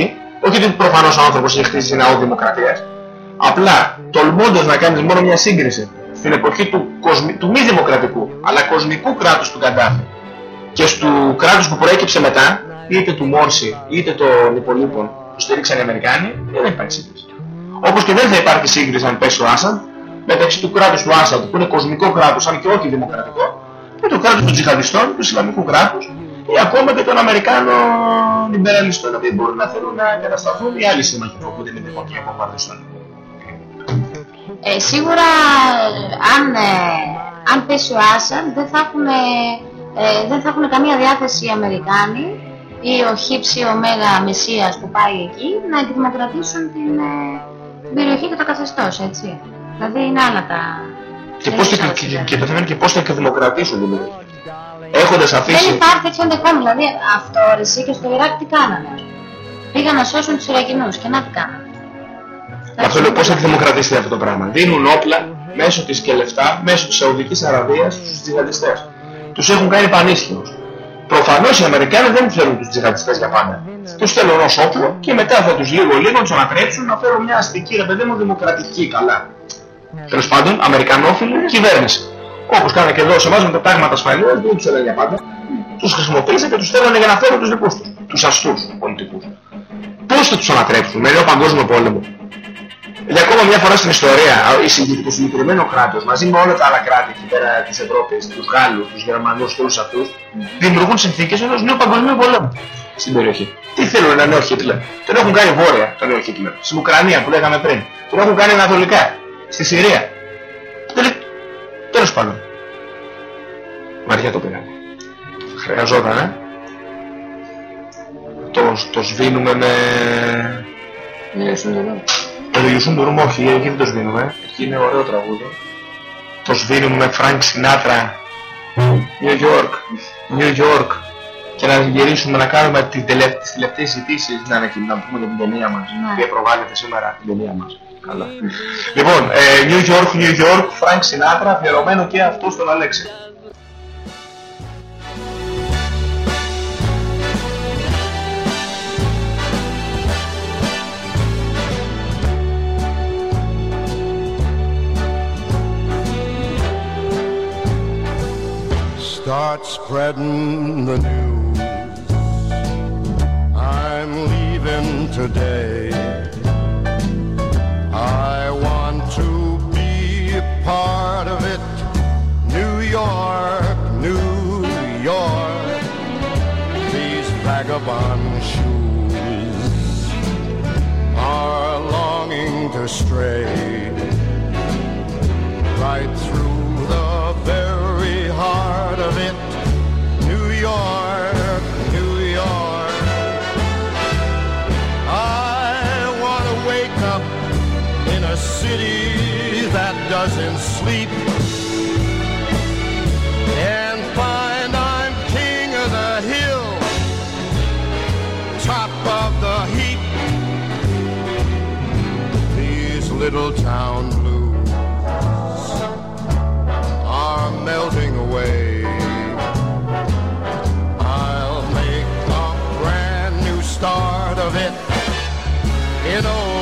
Όχι ότι προφανώς ο άνθρωπος έχει χτίσει ναό δημοκρατίας. Απλά τολμώντας να κάνεις μόνο μια σύγκριση στην εποχή του, κοσμι... του μη δημοκρατικού αλλά κοσμικού κράτους του Καντάφη και του κράτους που προέκυψε μετά, είτε του Μόρση είτε των υπολείπων που στήριξαν οι Αμερικάνοι, δεν υπάρχει σύγκριση. Όπως και δεν θα υπάρχει σύγκριση αν πέσει ο Άσαντ μεταξύ του κράτους του Άσαντ που είναι κοσμικό κράτος αν και όχι δημοκρατικό και του κράτους των τζιχαδιστών, του Ισλαμικού κράτους ή ακόμα και των Αμερικάνων λιμπεραλιστών οι οποίοι μπορούν να θέλουν να κατασταθούν ή άλλοι σύμμαχοι που ακούτε με την εποχή αποβαρδιστών. Ε, σίγουρα ε, αν, ε, αν πέσει ο Άσαντ δεν θα έχουν, ε, δεν θα έχουν καμία διάθεση οι Αμερικάνοι ή ο χύψη ωμέγα μεσίας που πάει εκεί να εκδημοκρατήσουν την, ε, την περιοχή και το καθεστώς, έτσι. Δηλαδή είναι άλλα τα... Και πώς θα, και, και, το θέμα είναι και πώς θα εκδημοκρατήσουν την περιοχή; Έχοντας αφήσει... Δεν υπάρχει τέτοιο ενδεχόμενο. Δηλαδή αυτόρυση και στο Ιράκ τι κάνανε; Πήγαν να σώσουν τους Ιρακινούς και να τι κάνανε. Αυτό λέω πώς θα εκδημοκρατήσει αυτό το πράγμα; Δίνουν όπλα μέσω της και λεφτά, μέσω της Σαουδικής Αραβίας στους τζιχαντιστές. Τους έχουν κάνει πανίσχυρους. Προφανώς οι Αμερικάνοι δεν θέλουν τους τζιχαντιστές για πάντα. Τους θέλουν ως όπλο και μετά θα τους λίγο λίγο τους ανατρέψουν να φέρουν μια αστική ρε παιδί μου δημοκρατική καλά. Τέλος πάντων, Αμερικανόφιλη κυβέρνηση. Όπως κάνανε και εδώ σε εμάς με τα τάγματα ασφαλείας, δεν τους έλεγαν για πάντα. Τους χρησιμοποίησαν και τους θέλανε για να φέρουν τους δικούς τους. Τους αστούς πολιτικούς. Πώς θα τους ανατρέψουν με νέο παγκόσμιο πόλεμο. Για ακόμα μια φορά στην ιστορία, το συγκεκριμένο κράτος μαζί με όλα τα άλλα κράτη εκεί πέρα της Ευρώπης, τους Γάλλους, τους Γερμανούς και όλους αυτούς, δημιουργούν συνθήκες ενός νέου παγκοσμίου πολέμου στην περιοχή. Τι θέλουν ένα νέο Χίτλερ; Τον έχουν κάνει βόρεια τον νέο Χίτλερ. Στην Ουκρανία που λέγαμε πριν. Τον έχουν κάνει ανατολικά. Στη Συρία. Τέλος πάντων. Βαριά το πήραμε. Χρειαζόταν, ε. Το, το σβήνουμε με... Το Λιουσούν του όχι, εκεί δεν το σβήνουμε. Εκεί είναι ωραίο τραγούδι. Το σβήνουμε με Frank Sinatra. New York. New York. Και να γυρίσουμε να κάνουμε τις τελευταίες ζητήσεις να, να πούμε για την ταινία μας. Η οποία προβάλλεται σήμερα την ταινία μας. Καλά. Λοιπόν, ε, New York, New York, Frank Sinatra, αφιερωμένο και αυτό στον Αλέξη. Start spreading the news. I'm leaving today. I want to be a part of it. New York, New York. These vagabond shoes are longing to stray right through of it. New York, New York. I want to wake up in a city that doesn't sleep and find I'm king of the hill, top of the heap. These little town blues are melting You know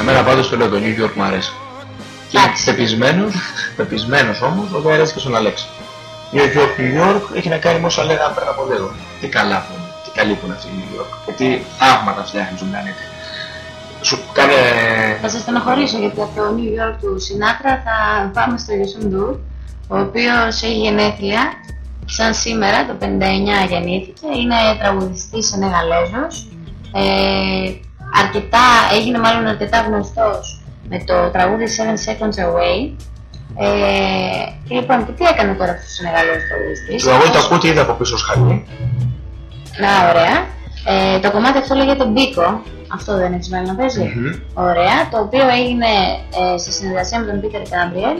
Εμένα πάντως το λέω το New York μου αρέσει. Και πεπισμένος, πεπισμένος όμως, ότι αρέσει και στον Αλέξη. New York, New York έχει να κάνει με όσα λέγαμε πριν από λίγο. Τι καλά που είναι, τι καλή που είναι αυτή η New York. Και τι θαύματα φτιάχνει στον πλανήτη. Σου κάνε... Θα σας στενοχωρήσω γιατί από το New York του Σινάτρα θα πάμε στο Ιωσούντουρ, ο οποίος έχει γενέθλια σαν σήμερα, το 59 γεννήθηκε, είναι τραγουδιστής Σενεγαλέζος, ε, αρκετά, έγινε μάλλον αρκετά γνωστός με το τραγούδι Seven Seconds Away, ε, και λοιπόν, και τι έκανε τώρα αυτός ο Σενεγαλέζος τραγουδιστής; Το αγώνα το ακούω τι είδα από πίσω σχαλή. Να, ωραία. Ε, το κομμάτι αυτό λέγεται Μπίκο. Αυτό δεν έχεις βάλει να παίζει. Ωραία. Το οποίο έγινε ε, σε συνεργασία με τον Πίτερ Κάμπριελ.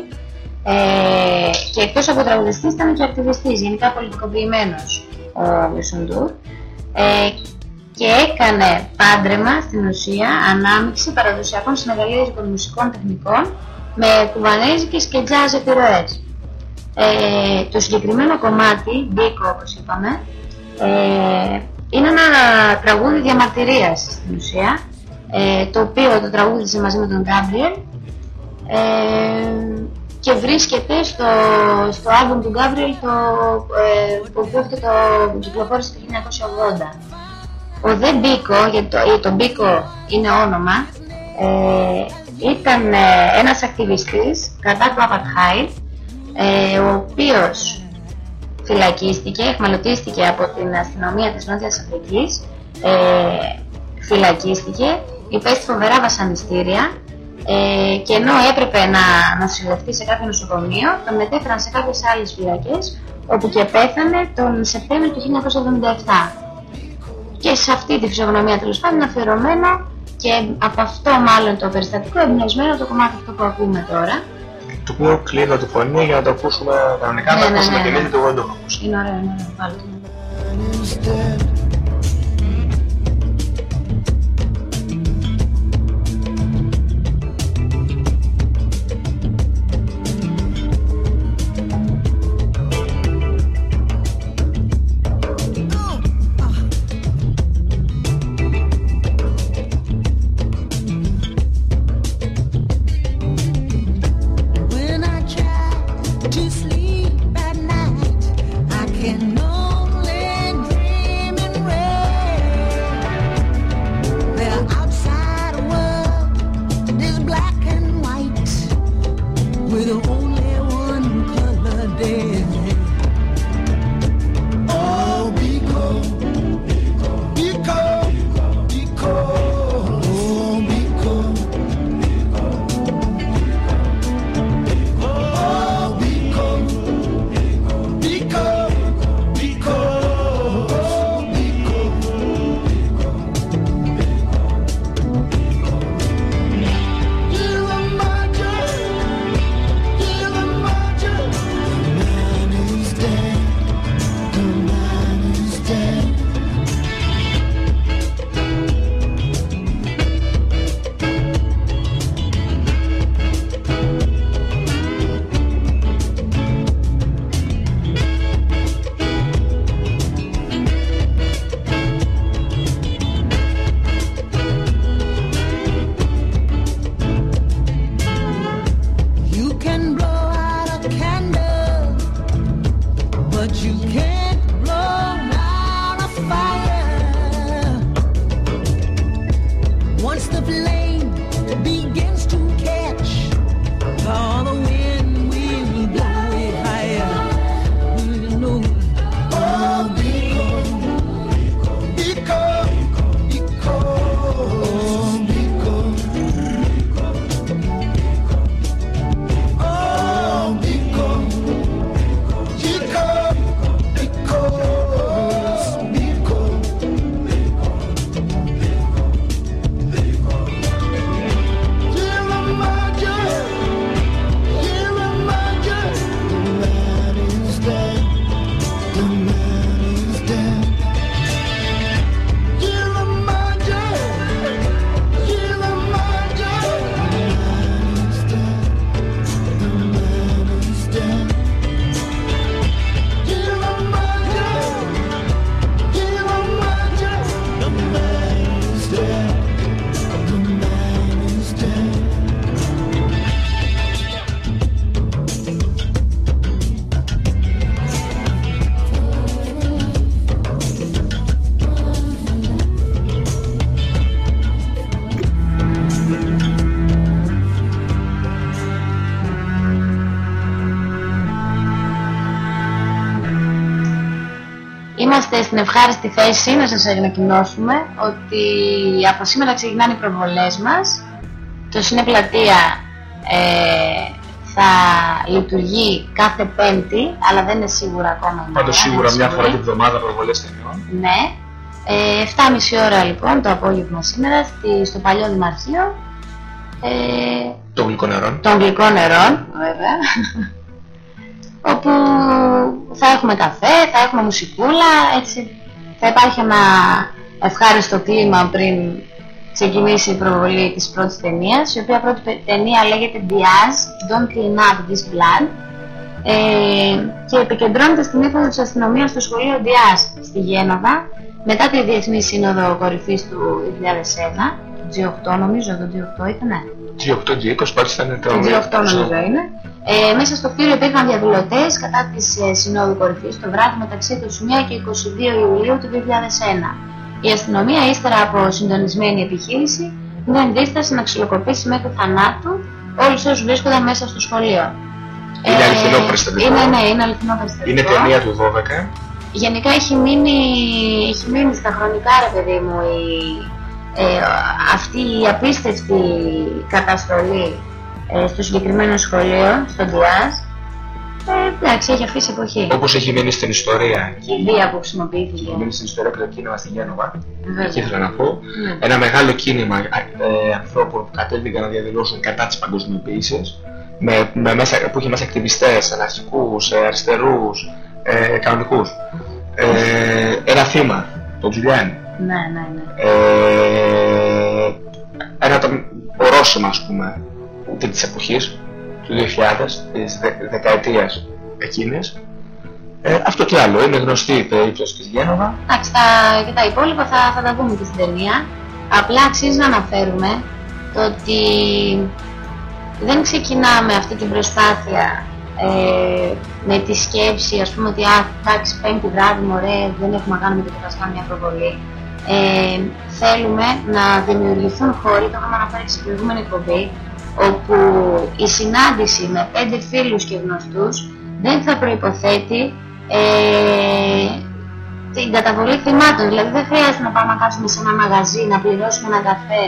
Ε, και εκτός από τραγουδιστής ήταν και ακτιβιστής, γενικά πολιτικοποιημένος ο Μισοντούρ. Ε, και έκανε πάντρεμα στην ουσία ανάμειξη παραδοσιακών συνεργαλίων μουσικών τεχνικών με κουβανέζικες και jazz επιρροές. Ε, το συγκεκριμένο κομμάτι, Μπίκο όπως είπαμε, ε, είναι ένα τραγούδι διαμαρτυρίας στην ουσία, ε, το οποίο το τραγούδισε μαζί με τον Γκάμπριελ ε, και βρίσκεται στο, στο άλμπουμ του Γκάμπριελ το, ε, που το, το κυκλοφόρησε το 1980. Ο Δε Μπίκο, γιατί το, το Μπίκο είναι όνομα, ε, ήταν ε, ένας ακτιβιστής κατά του Apartheid, ε, ο οποίος φυλακίστηκε, εχμαλωτίστηκε από την αστυνομία της Νότιας Αφρικής, ε, φυλακίστηκε, υπέστη φοβερά βασανιστήρια ε, και ενώ έπρεπε να νοσηλευτεί σε κάποιο νοσοκομείο, τον μετέφεραν σε κάποιες άλλες φυλακές, όπου και πέθανε τον Σεπτέμβριο του 1977. Και σε αυτή τη φυσιογνωμία τέλος πάντων αφιερωμένο και από αυτό μάλλον το περιστατικό εμπνευσμένο το κομμάτι αυτό που ακούμε τώρα. Το οποίο κλείνω τη φωνή για να το ακούσουμε κανονικά, Ναι, να ναι, ακούσουμε ναι, την ναι. ίδια του δεν το έχω ακούσει. Είναι ωραίο, είναι ωραίο. Είμαστε στην ευχάριστη θέση να σας ανακοινώσουμε ότι από σήμερα ξεκινάνε οι προβολές μας. Το Σινέ Πλατεία ε, θα λειτουργεί κάθε Πέμπτη, αλλά δεν είναι σίγουρα ακόμα. η Πάντως μέρα, σίγουρα δεν είναι μια φορά σίγουρη. την εβδομάδα προβολές ταινιών. Ναι. Ε, 7.30 ώρα λοιπόν το απόγευμα σήμερα στη, στο παλιό Δημαρχείο ε, Των γλυκών νερών. των γλυκών νερών, βέβαια. Όπου θα έχουμε καφέ, θα έχουμε μουσικούλα, έτσι θα υπάρχει ένα ευχάριστο κλίμα πριν ξεκινήσει η προβολή της πρώτης ταινίας, η οποία πρώτη πε- ταινία λέγεται Diaz, Don't Clean Up This Blood ε, και επικεντρώνεται στην ύφαση της αστυνομίας στο σχολείο Diaz στη Γένοβα μετά τη Διεθνή Σύνοδο Κορυφής του 2001, G8 νομίζω, το G8 ήταν, ναι. G8, G20, πάντως ήταν το... Το G8 νομίζω είναι. Ε, μέσα στο κτίριο υπήρχαν διαδηλωτές κατά της ε, Συνόδου Κορυφής το βράδυ μεταξύ του 1 και 22 Ιουλίου του 2001. Η αστυνομία, ύστερα από συντονισμένη επιχείρηση, δεν αντίσταση να ξυλοκοπήσει μέχρι θανάτου όλους όσους βρίσκονταν μέσα στο σχολείο. Είναι αληθινό περιστατικό. Είναι, ναι, είναι αληθινό περιστατικό. Είναι ταινία του 12. Γενικά έχει μείνει, έχει μείνει στα χρονικά, ρε παιδί μου, η, ε, αυτή η απίστευτη καταστολή ε, στο συγκεκριμένο σχολείο, στο Ντουάζ. Ε, εντάξει, έχει αφήσει εποχή. Όπως έχει μείνει στην ιστορία. Και η βία που χρησιμοποιήθηκε. Έχει μείνει στην ιστορία και το κίνημα στη Γένοβα. Βέβαια. Εκεί ήθελα να πω. Ναι. Ένα μεγάλο κίνημα ε, ανθρώπων που κατέβηκαν να διαδηλώσουν κατά της παγκοσμιοποίησης με, με μέσα, που είχε μέσα ακτιβιστές, αναρχικούς, ε, αριστερούς, ε, κανονικούς. Ε, ένα θύμα, τον Τζουλιάν. Ναι, ναι, ναι. Ε, ένα από τα ορόσημα, ας πούμε, της εποχής, του 2000, της δε, δεκαετίας εκείνης. Ε, αυτό τι άλλο, είναι γνωστή η περίπτωση της Γένοβα. Εντάξει, τα, και τα υπόλοιπα θα, θα τα δούμε και στην ταινία. Απλά αξίζει να αναφέρουμε το ότι δεν ξεκινάμε αυτή την προσπάθεια ε, με τη σκέψη, ας πούμε ότι α, εντάξει, πέμπτη βράδυ, μωρέ, δεν έχουμε να κάνουμε τίποτα, ας κάνουμε μια προβολή. Ε, θέλουμε να δημιουργηθούν χώροι, το είχαμε αναφέρει και στην προηγούμενη εκπομπή, όπου η συνάντηση με πέντε φίλους και γνωστούς δεν θα προϋποθέτει ε, την καταβολή χρημάτων. Δηλαδή δεν χρειάζεται να πάμε να κάτσουμε σε ένα μαγαζί, να πληρώσουμε ένα καφέ,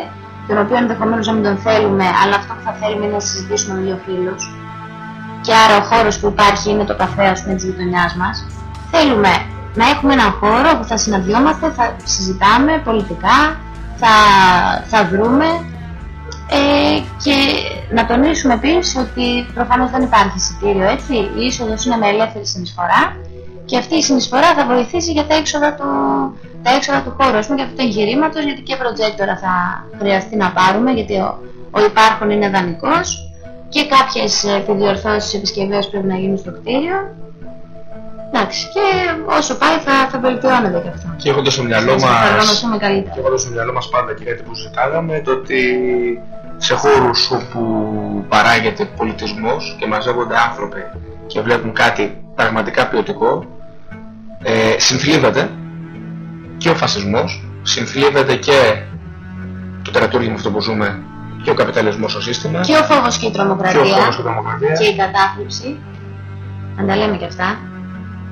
τον οποίο ενδεχομένως να μην τον θέλουμε, αλλά αυτό που θα θέλουμε είναι να συζητήσουμε με δύο φίλους. Και άρα ο χώρος που υπάρχει είναι το καφέ, ας πούμε, της γειτονιάς μας. Θέλουμε να έχουμε έναν χώρο που θα συναντιόμαστε, θα συζητάμε πολιτικά, θα, θα βρούμε ε, και να τονίσουμε επίσης ότι προφανώς δεν υπάρχει εισιτήριο έτσι. Η είσοδος είναι με ελεύθερη συνεισφορά και αυτή η συνεισφορά θα βοηθήσει για τα έξοδα του, τα έξοδα του χώρου, ας πούμε, και αυτού του εγχειρήματος, γιατί και προτζέκτορα θα χρειαστεί να πάρουμε, γιατί ο, ο υπάρχον είναι δανεικός και κάποιες επιδιορθώσεις επισκευές πρέπει να γίνουν στο κτίριο. Εντάξει, και όσο πάει θα, θα βελτιώνεται και αυτό. Και έχοντας στο μυαλό Θα μας, οργανωθούμε καλύτερα. και έχοντας στο μυαλό μας πάντα και κάτι που συζητάγαμε, το ότι σε χώρους όπου παράγεται πολιτισμός και μαζεύονται άνθρωποι και βλέπουν κάτι πραγματικά ποιοτικό, ε, συνθλίβεται και ο φασισμός, συνθλίβεται και το τερατούργημα αυτό που ζούμε και ο καπιταλισμός ως σύστημα Και ο φόβος και η τρομοκρατία Και ο φόβος και η τρομοκρατία. και η κατάθλιψη. Να τα λέμε και αυτά.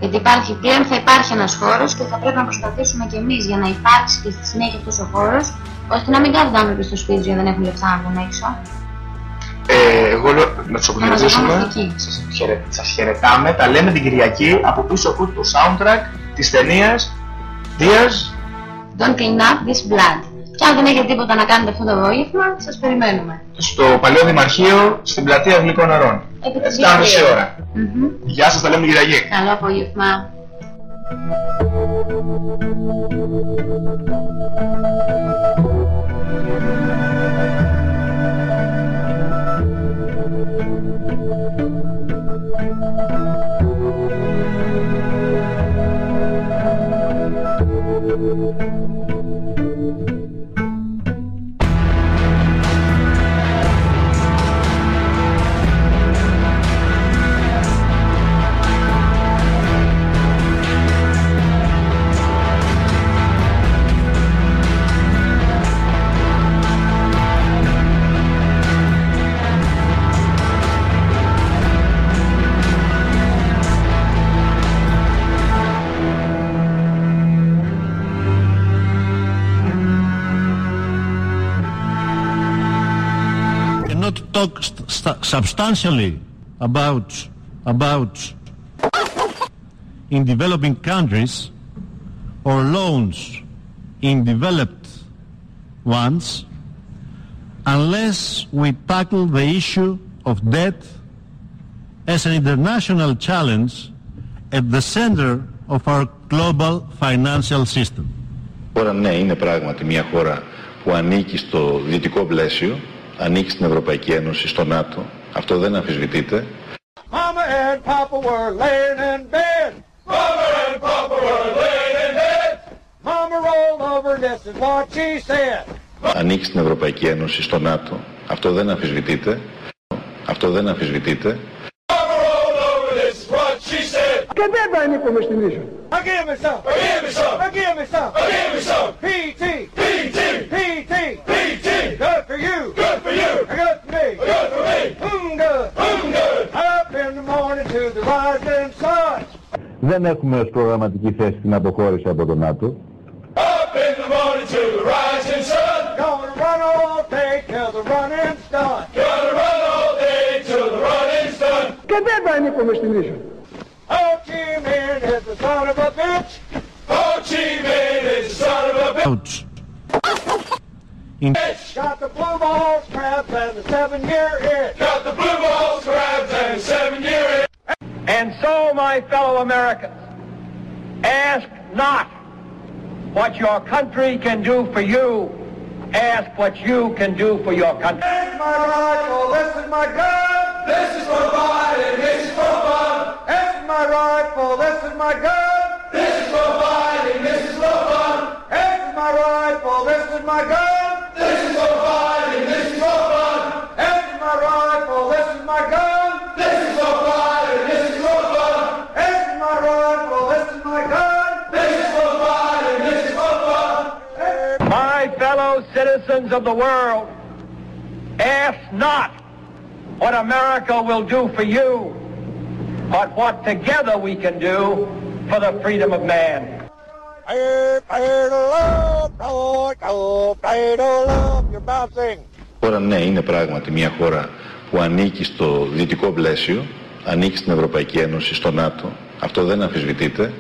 Γιατί υπάρχει, πλέον θα υπάρχει ένας χώρος και θα πρέπει να προσπαθήσουμε κι εμείς για να υπάρξει και στη συνέχεια αυτός ο χώρος, ώστε να μην κάθονται άνθρωποι στο σπίτι για να δεν έχουν λεφτά να βγουν έξω. Ε, εγώ λέω να τους Να αποχαιρετήσουμε. μαζευόμαστε εκεί. Σας, χαιρε- σας χαιρετάμε. Τα λέμε την Κυριακή από πίσω από το soundtrack της ταινίας Diaz Don't clean up this blood. Και αν δεν έχετε τίποτα να κάνετε αυτό το απόγευμα, σας περιμένουμε. στο παλιό Δημαρχείο στην πλατεία Γλυκών Νερών. Επί της 7.30 Κυριακής. ώρα. Μμμ. Γεια σας, τα λέμε την Κυριακή. Καλό απόγευμα. Música talk st- substantially about, about in developing countries or loans in developed ones unless we tackle the issue of debt as an international challenge at the center of our global financial system. Τώρα ναι, είναι πράγματι μια χώρα που ανήκει στο δυτικό πλαίσιο, ανήκει στην Ευρωπαϊκή Ένωση, στο ΝΑΤΟ. Αυτό δεν αμφισβητείται. Mama and Papa were laying in bed. Mama and Papa were laying in bed. Mama rolled over, this is what she said. Ανήκει στην Ευρωπαϊκή Ένωση, στο ΝΑΤΟ. Αυτό δεν αμφισβητείται. Αυτό δεν αμφισβητείται. she said. Και δεν τα ανήκουμε στην ίσο. I give me some. I give me some. I give me some. I give me some. PT. PT. PT. PT. Good for you. Good for you. Good for me. Good for me. Mm, good. Mm, good. Up in the morning to the rising sun. Δεν έχουμε ως προγραμματική θέση την αποχώρηση από το ΝΑΤΟ. Up in the morning to the rising sun. Gonna run all day till the running's done. Gonna run all day till the running's done. Και δεν τα ανήκουμε στην ίσο. Ho Chi Minh is the son of a bitch. Ho Chi Minh is the son of a bitch. In Got the blue balls, crabs, and the seven-year itch. Got the blue balls, crabs, and the seven-year itch. And so, my fellow Americans, ask not what your country can do for you, ask what you can do for your country. This is my rifle, this is my gun. Citizens of the world, ask not what America will do for you, but what together we can do for the freedom of man. You're bouncing. Τώρα ναι, είναι πράγματι μια χώρα που ανήκει στο δυτικό πλαίσιο, ανήκει στην Ευρωπαϊκή Ένωση, στο ΝΑΤΟ. Αυτό δεν αμφισβητείται.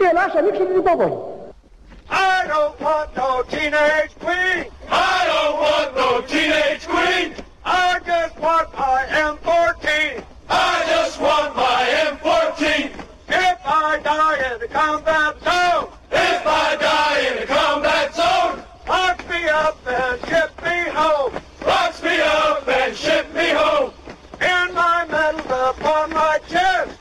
Η Ελλάδα ανοίξει την υπόκοσμο. I don't want no teenage queen. I don't want no teenage queen. I just want my M14. I just want my M14. If I die in the combat zone. If I die in the combat zone. Lock me up and ship me home. Lock me up and ship me home. In my medals upon my chest.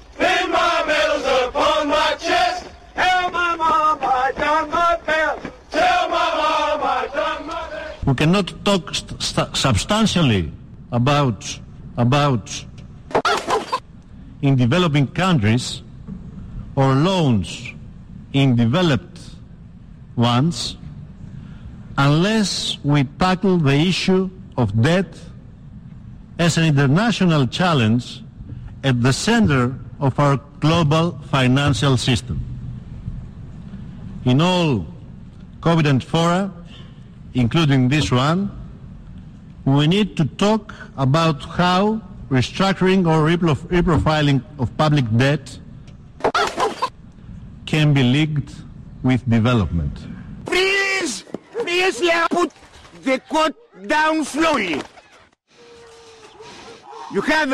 We cannot talk st- st- substantially about about in developing countries or loans in developed ones unless we tackle the issue of debt as an international challenge at the center of our global financial system. In all competent fora, including this one, we need to talk about how restructuring or reprofiling of public debt can be linked with development. Please, please, put the coat down slowly. You have the